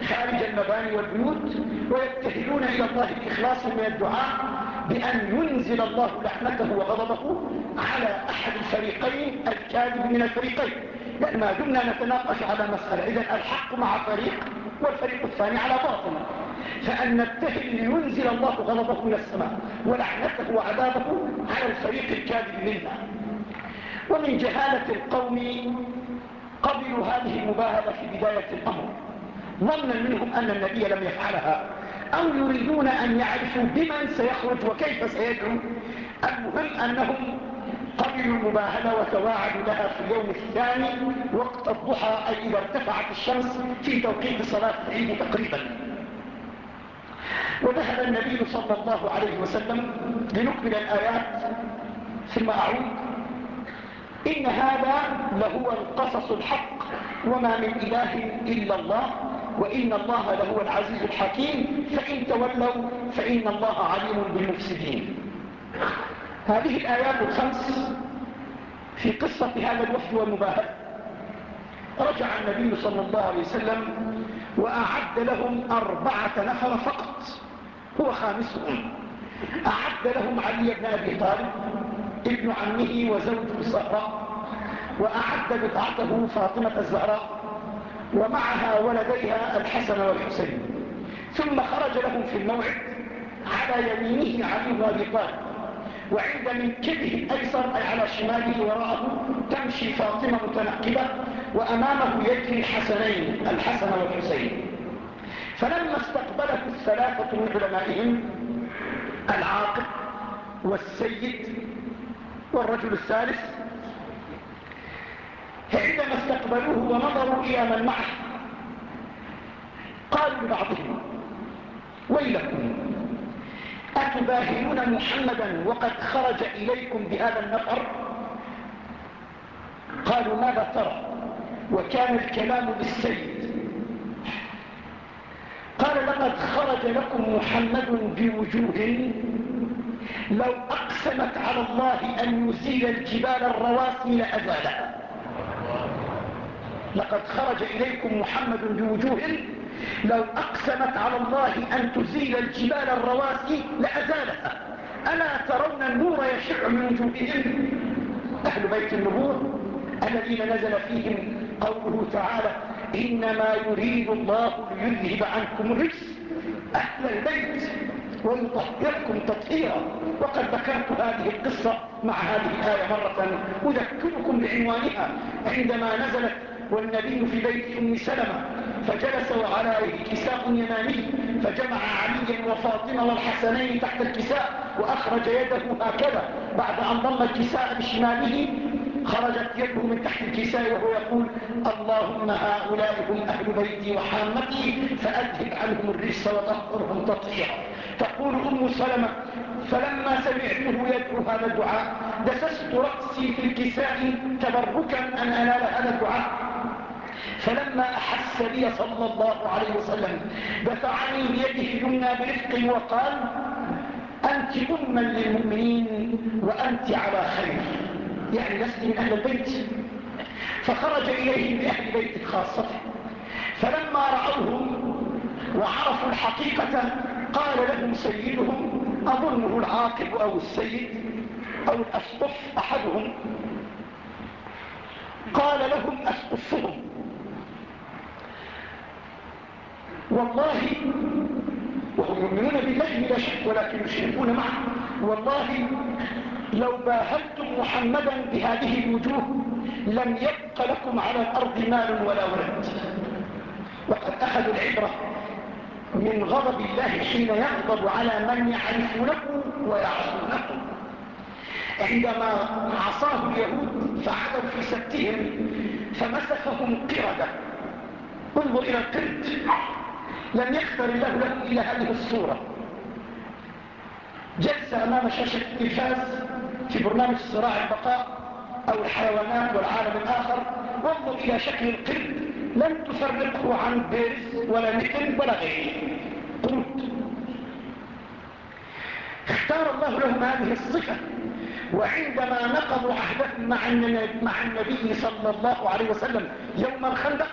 خارج المباني والبيوت ويبتهلون إلى الله بإخلاص من الدعاء. بأن ينزل الله لعنته وغضبه على أحد الفريقين الكاذب من الفريقين. لأن ما دمنا نتناقش على مسألة. إذا الحق مع فريق والفريق الثاني على باطل. فأن نبتهل لينزل الله غضبه من السماء ولعنته وعذابه على الفريق الكاذب منا. ومن جهالة القوم قبلوا هذه المباهلة في بداية الأمر. ظنا منهم أن النبي لم يفعلها. أو يريدون أن يعرفوا بمن سيخرج وكيف سيدعو المهم أنهم قبلوا المباهلة وتواعدوا لها في اليوم الثاني وقت الضحى أي إذا ارتفعت الشمس في توقيت صلاة العيد تقريبا. وذهب النبي صلى الله عليه وسلم لنكمل الآيات ثم أعود. إن هذا لهو القصص الحق وما من إله إلا الله. وإن الله لهو العزيز الحكيم. فإن تولوا فإن الله عليم بالمفسدين. هذه الآيات الخمس في قصة هذا الوفد والمباهل رجع النبي صلى الله عليه وسلم وأعد لهم أربعة نفر فقط. هو خامسهم. أعد لهم علي بن أبي طالب ابن عمه وزوجه الزهراء وأعد بضعته فاطمة الزهراء ومعها ولديها الحسن والحسين. ثم خرج لهم في الموعد على يمينه علي بن أبي طالب. وعند منكبه الأيسر أي على شماله وراءه تمشي فاطمة متنقبة وأمامه يجري الحسنين الحسن والحسين. فلما استقبله الثلاثة من علمائهم العاقل والسيد والرجل الثالث عندما استقبلوه ونظروا إلى من معه قالوا لبعضهم ويلكم أتباهلون محمدا وقد خرج إليكم بهذا النفر؟ قالوا ماذا ترى؟ وكان الكلام بالسيد. قال لقد خرج لكم محمد بوجوه لو أقسمت على الله أن يزيل الجبال الرواسي لأزالها لقد خرج إليكم محمد بوجوه لو أقسمت على الله أن تزيل الجبال الرواسي لأزالها ألا ترون النور يشع من وجوههم أهل بيت النبور الذين نزل فيهم قوله تعالى إنما يريد الله ليذهب عنكم الرجس. أهل البيت ويطهركم تطهيرا. وقد ذكرت هذه القصة مع هذه الآية مرة. أذكركم بعنوانها عندما نزلت والنبي في بيت أم سلمة فجلس وعلى كساء يماني فجمع عليا وفاطمة والحسنين تحت الكساء وأخرج يده هكذا بعد أن ضم الكساء بشماله خرجت يده من تحت الكساء وهو يقول اللهم هؤلاء هم أهل بيتي وحامتي فأذهب عنهم الرجس وطهرهم تطهيرا. تقول أم سلمة فلما سمعته يدعو هذا الدعاء دسست رأسي في الكساء تبركا أن أنال هذا الدعاء. فلما أحس بي صلى الله عليه وسلم دفعني بيده اليمنى برفق وقال أنت أما للمؤمنين وأنت على خير. يعني لست من أهل البيت. فخرج إليهم بأهل بيت خاصته فلما رأوهم وعرفوا الحقيقة قال لهم سيدهم أظنه العاقب أو السيد أو الأسقف أحدهم؟ قال لهم أسقفهم والله وهم يؤمنون بالله بلا شك ولكن يشركون معه. والله لو باهلتم محمدا بهذه الوجوه لم يبق لكم على الأرض مال ولا ولد. وقد أخذوا العبرة من غضب الله حين يغضب على من يعرفونه ويعصونه. عندما عصاه اليهود فعدوا في سبتهم فمسخهم قردة. انظر إلى القرد. لم يختر له إلى هذه الصورة. جلس أمام شاشة التلفاز في برنامج صراع البقاء أو الحيوانات والعالم الآخر. وانظر إلى شكل القرد لم تفرقه عن بيرز ولا نكن ولا غيره. قرود اختار الله لهم هذه الصفة وعندما نقضوا عهدهم مع النبي صلى الله عليه وسلم يوم الخندق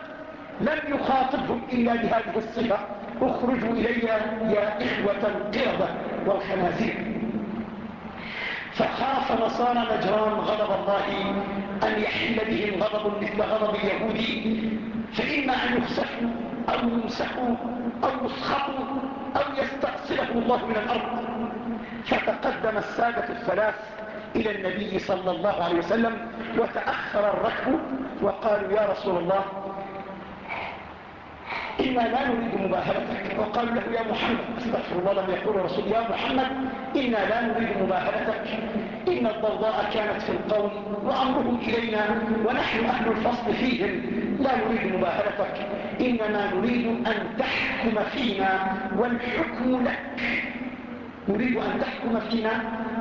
لم يخاطبهم إلا بهذه الصفة. اخرجوا إلي يا إخوة القردة والخنازير. فخاف نصارى نجران غضب الله أن يحل بهم غضب مثل غضب اليهود. فإما أن يخسفوا أو يمسحوا أو يسخطوا أو يستأصلهم الله من الأرض. فتقدم السادة الثلاث إلى النبي صلى الله عليه وسلم وتأخر الركب وقالوا يا رسول الله إنا لا نريد مباهلتك وقالوا له يا محمد استغفر الله لم يقول الرسول يا محمد إنا لا نريد مباهلتك إن الضوضاء كانت في القوم وأمرهم إلينا ونحن أهل الفصل فيهم. لا نريد مباهلتك إنما نريد أن تحكم فينا والحكم لك. نريد أن تحكم فينا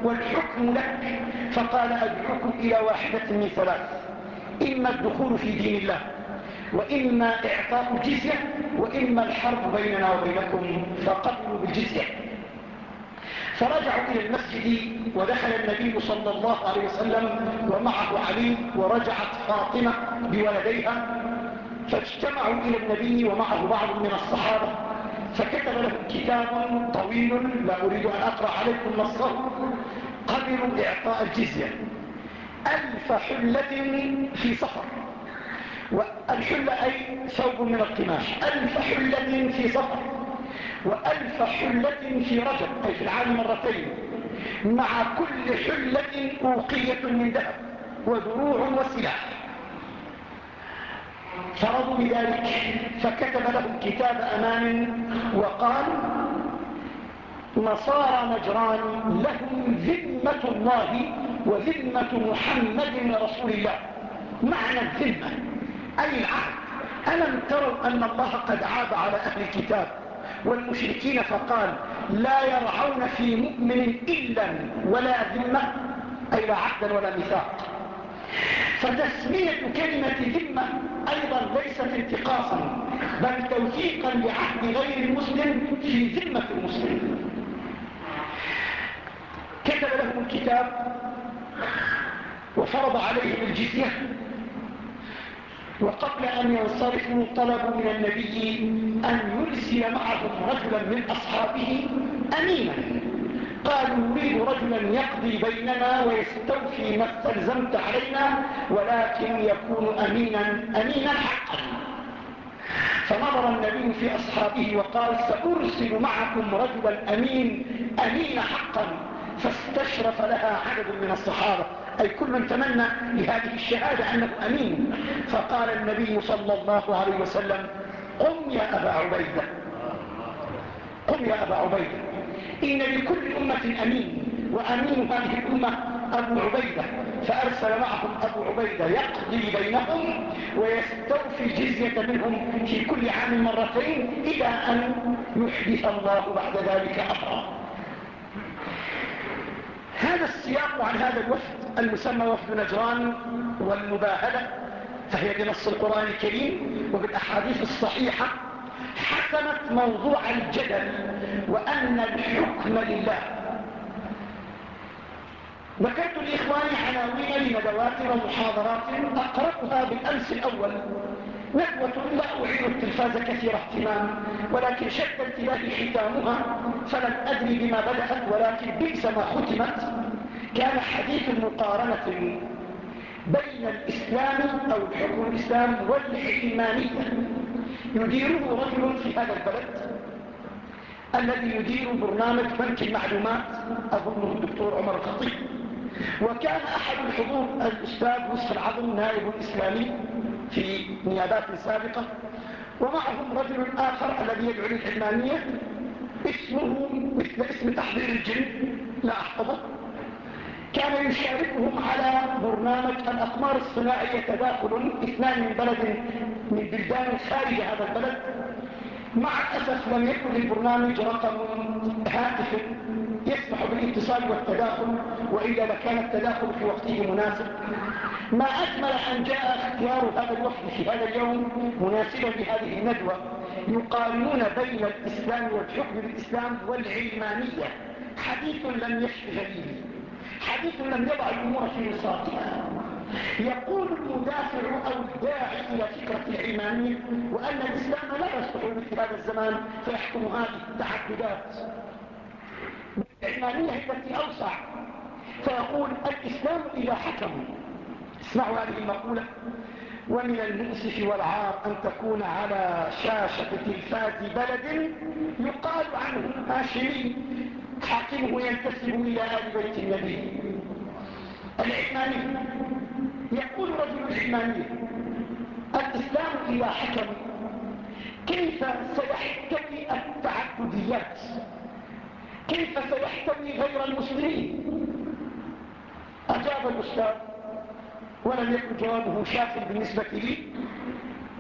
والحكم لك. فقال أدعوكم إلى واحدة من ثلاث. إما الدخول في دين الله. وإما إعطاء الجزية وإما الحرب بيننا وبينكم فقتلوا بالجزية. فرجعوا إلى المسجد ودخل النبي صلى الله عليه وسلم ومعه علي ورجعت فاطمة بولديها. فاجتمعوا إلى النبي ومعه بعض من الصحابة. فكتب لهم كتاب طويل لا أريد أن أقرأ عليكم نصه. قبلوا إعطاء الجزية. ألف حلة في سفر والحلة أي ثوب من القماش ألف حلة في صفر وألف حلة في رجب أي في العام مرتين مع كل حلة أوقية من ذهب ودروع وسلاح فرضوا بذلك فكتب لهم كتاب أمان وقال نصارى نجران لهم ذمة الله وذمة محمد رسول الله. معنى الذمة. أي العهد ألم تروا أن الله قد عاب على أهل الكتاب والمشركين فقال لا يرعون في مؤمن إلا ولا ذمة أي لا عهدا ولا ميثاق. فتسمية كلمة ذمة أيضا ليست انتقاصا بل توثيقا لعهد غير المسلم في ذمة المسلم. كتب لهم الكتاب وفرض عليهم الجزية وقبل أن ينصرفوا طلبوا من النبي أن يرسل معهم رجلا من أصحابه أمينا. قالوا نريد رجلا يقضي بيننا ويستوفي ما استلزمت علينا ولكن يكون أمينا أمينا حقا. فنظر النبي في أصحابه وقال سأرسل معكم رجلا أمين أمين حقا. فاستشرف لها عدد من الصحابة. أي كل تمنى لهذه الشهادة أنه أمين. فقال النبي صلى الله عليه وسلم قم يا أبا عبيدة. قم يا أبا عبيدة. إن لكل أمة أمين وأمين هذه الأمة أبو عبيدة. فأرسل معهم أبو عبيدة يقضي بينهم ويستوفي الجزية منهم في كل عام مرتين إلى أن يحدث الله بعد ذلك أمرا. هذا السياق عن هذا الوفد المسمى وفد نجران والمباهلة فهي بنص القرآن الكريم وبالأحاديث الصحيحة حسمت موضوع الجدل وأن الحكم لله. ذكرت لإخواني عناوين لندوات ومحاضرات أقرأها بالأمس الأول. ندوة لا أعير التلفاز كثير اهتمام ولكن شد انتباهي ختامها فلم أدري بما بدأت ولكن بئس ما ختمت. كان حديث المقارنة بين الإسلام أو الحكم الإسلام والعلمانية يديره رجل في هذا البلد الذي يدير برنامج بنك المعلومات أظنه الدكتور عمر الخطيب وكان أحد الحضور الأستاذ نصف العظم نائب إسلامي في نيابات سابقة. ومعهم رجل آخر الذي يدعو للعلمانية اسمه مثل اسم تحضير الجن لا أحفظه. كان يشاركهم على برنامج الأقمار الصناعية تداخل اثنان من بلد من بلدان خارج هذا البلد. مع الأسف لم يكن للبرنامج رقم هاتف يسمح بالاتصال والتداخل وإلا لكان التداخل في وقته مناسب. ما أجمل أن جاء اختيار هذا الوفد في هذا اليوم مناسبا لهذه الندوة. يقارنون بين الإسلام والحكم بالإسلام والعلمانية. حديث لم يشف غريب حديث لم يضع الأمور في نصابها يقول المدافع أو الداعي إلى فكرة العلمانية وأن الإسلام لا يصلح مثل هذا الزمان فيحكم هذه التحددات العلمانية التي أوسع. فيقول الإسلام إذا حكم. اسمعوا هذه المقولة. ومن المؤسف والعار أن تكون على شاشة تلفاز بلد يقال عنه هاشمي. حاكمه ينتسب إلى آل بيت النبي. العلماني يقول رجل العلماني الإسلام إذا حكم. كيف سيحتوي التعدديات كيف سيحتوي غير المسلمين؟ أجاب الأستاذ ولم يكن جوابه شافا بالنسبة لي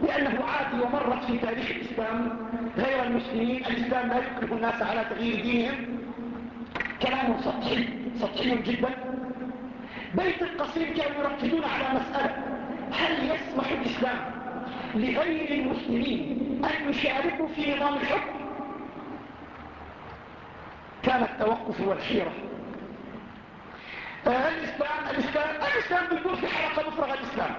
لأنه عادي ومرت في تاريخ الإسلام. غير المسلمين الإسلام لا يكره الناس على تغيير دينهم. كلام سطحي سطحي جدا. بيت القصير كانوا يركزون على مسألة هل يسمح الإسلام لغير المسلمين أن يشاركوا في نظام الحكم؟ كان التوقف والحيرة. الإسلام الإسلام الإسلام بيقول في حلقة مفرغة الإسلام.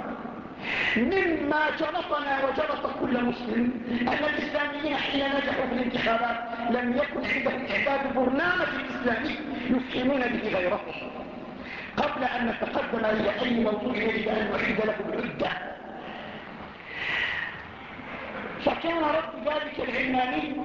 مما جلطنا وجلط كل مسلم أن الإسلاميين حين نجحوا في الانتخابات لم يكن عندهم إعداد برنامج إسلامي يفهمون به غيرهم. قبل أن نتقدم إلى أي موضوع يجب أن نعيد له العدة. فكان رب ذلك العلماني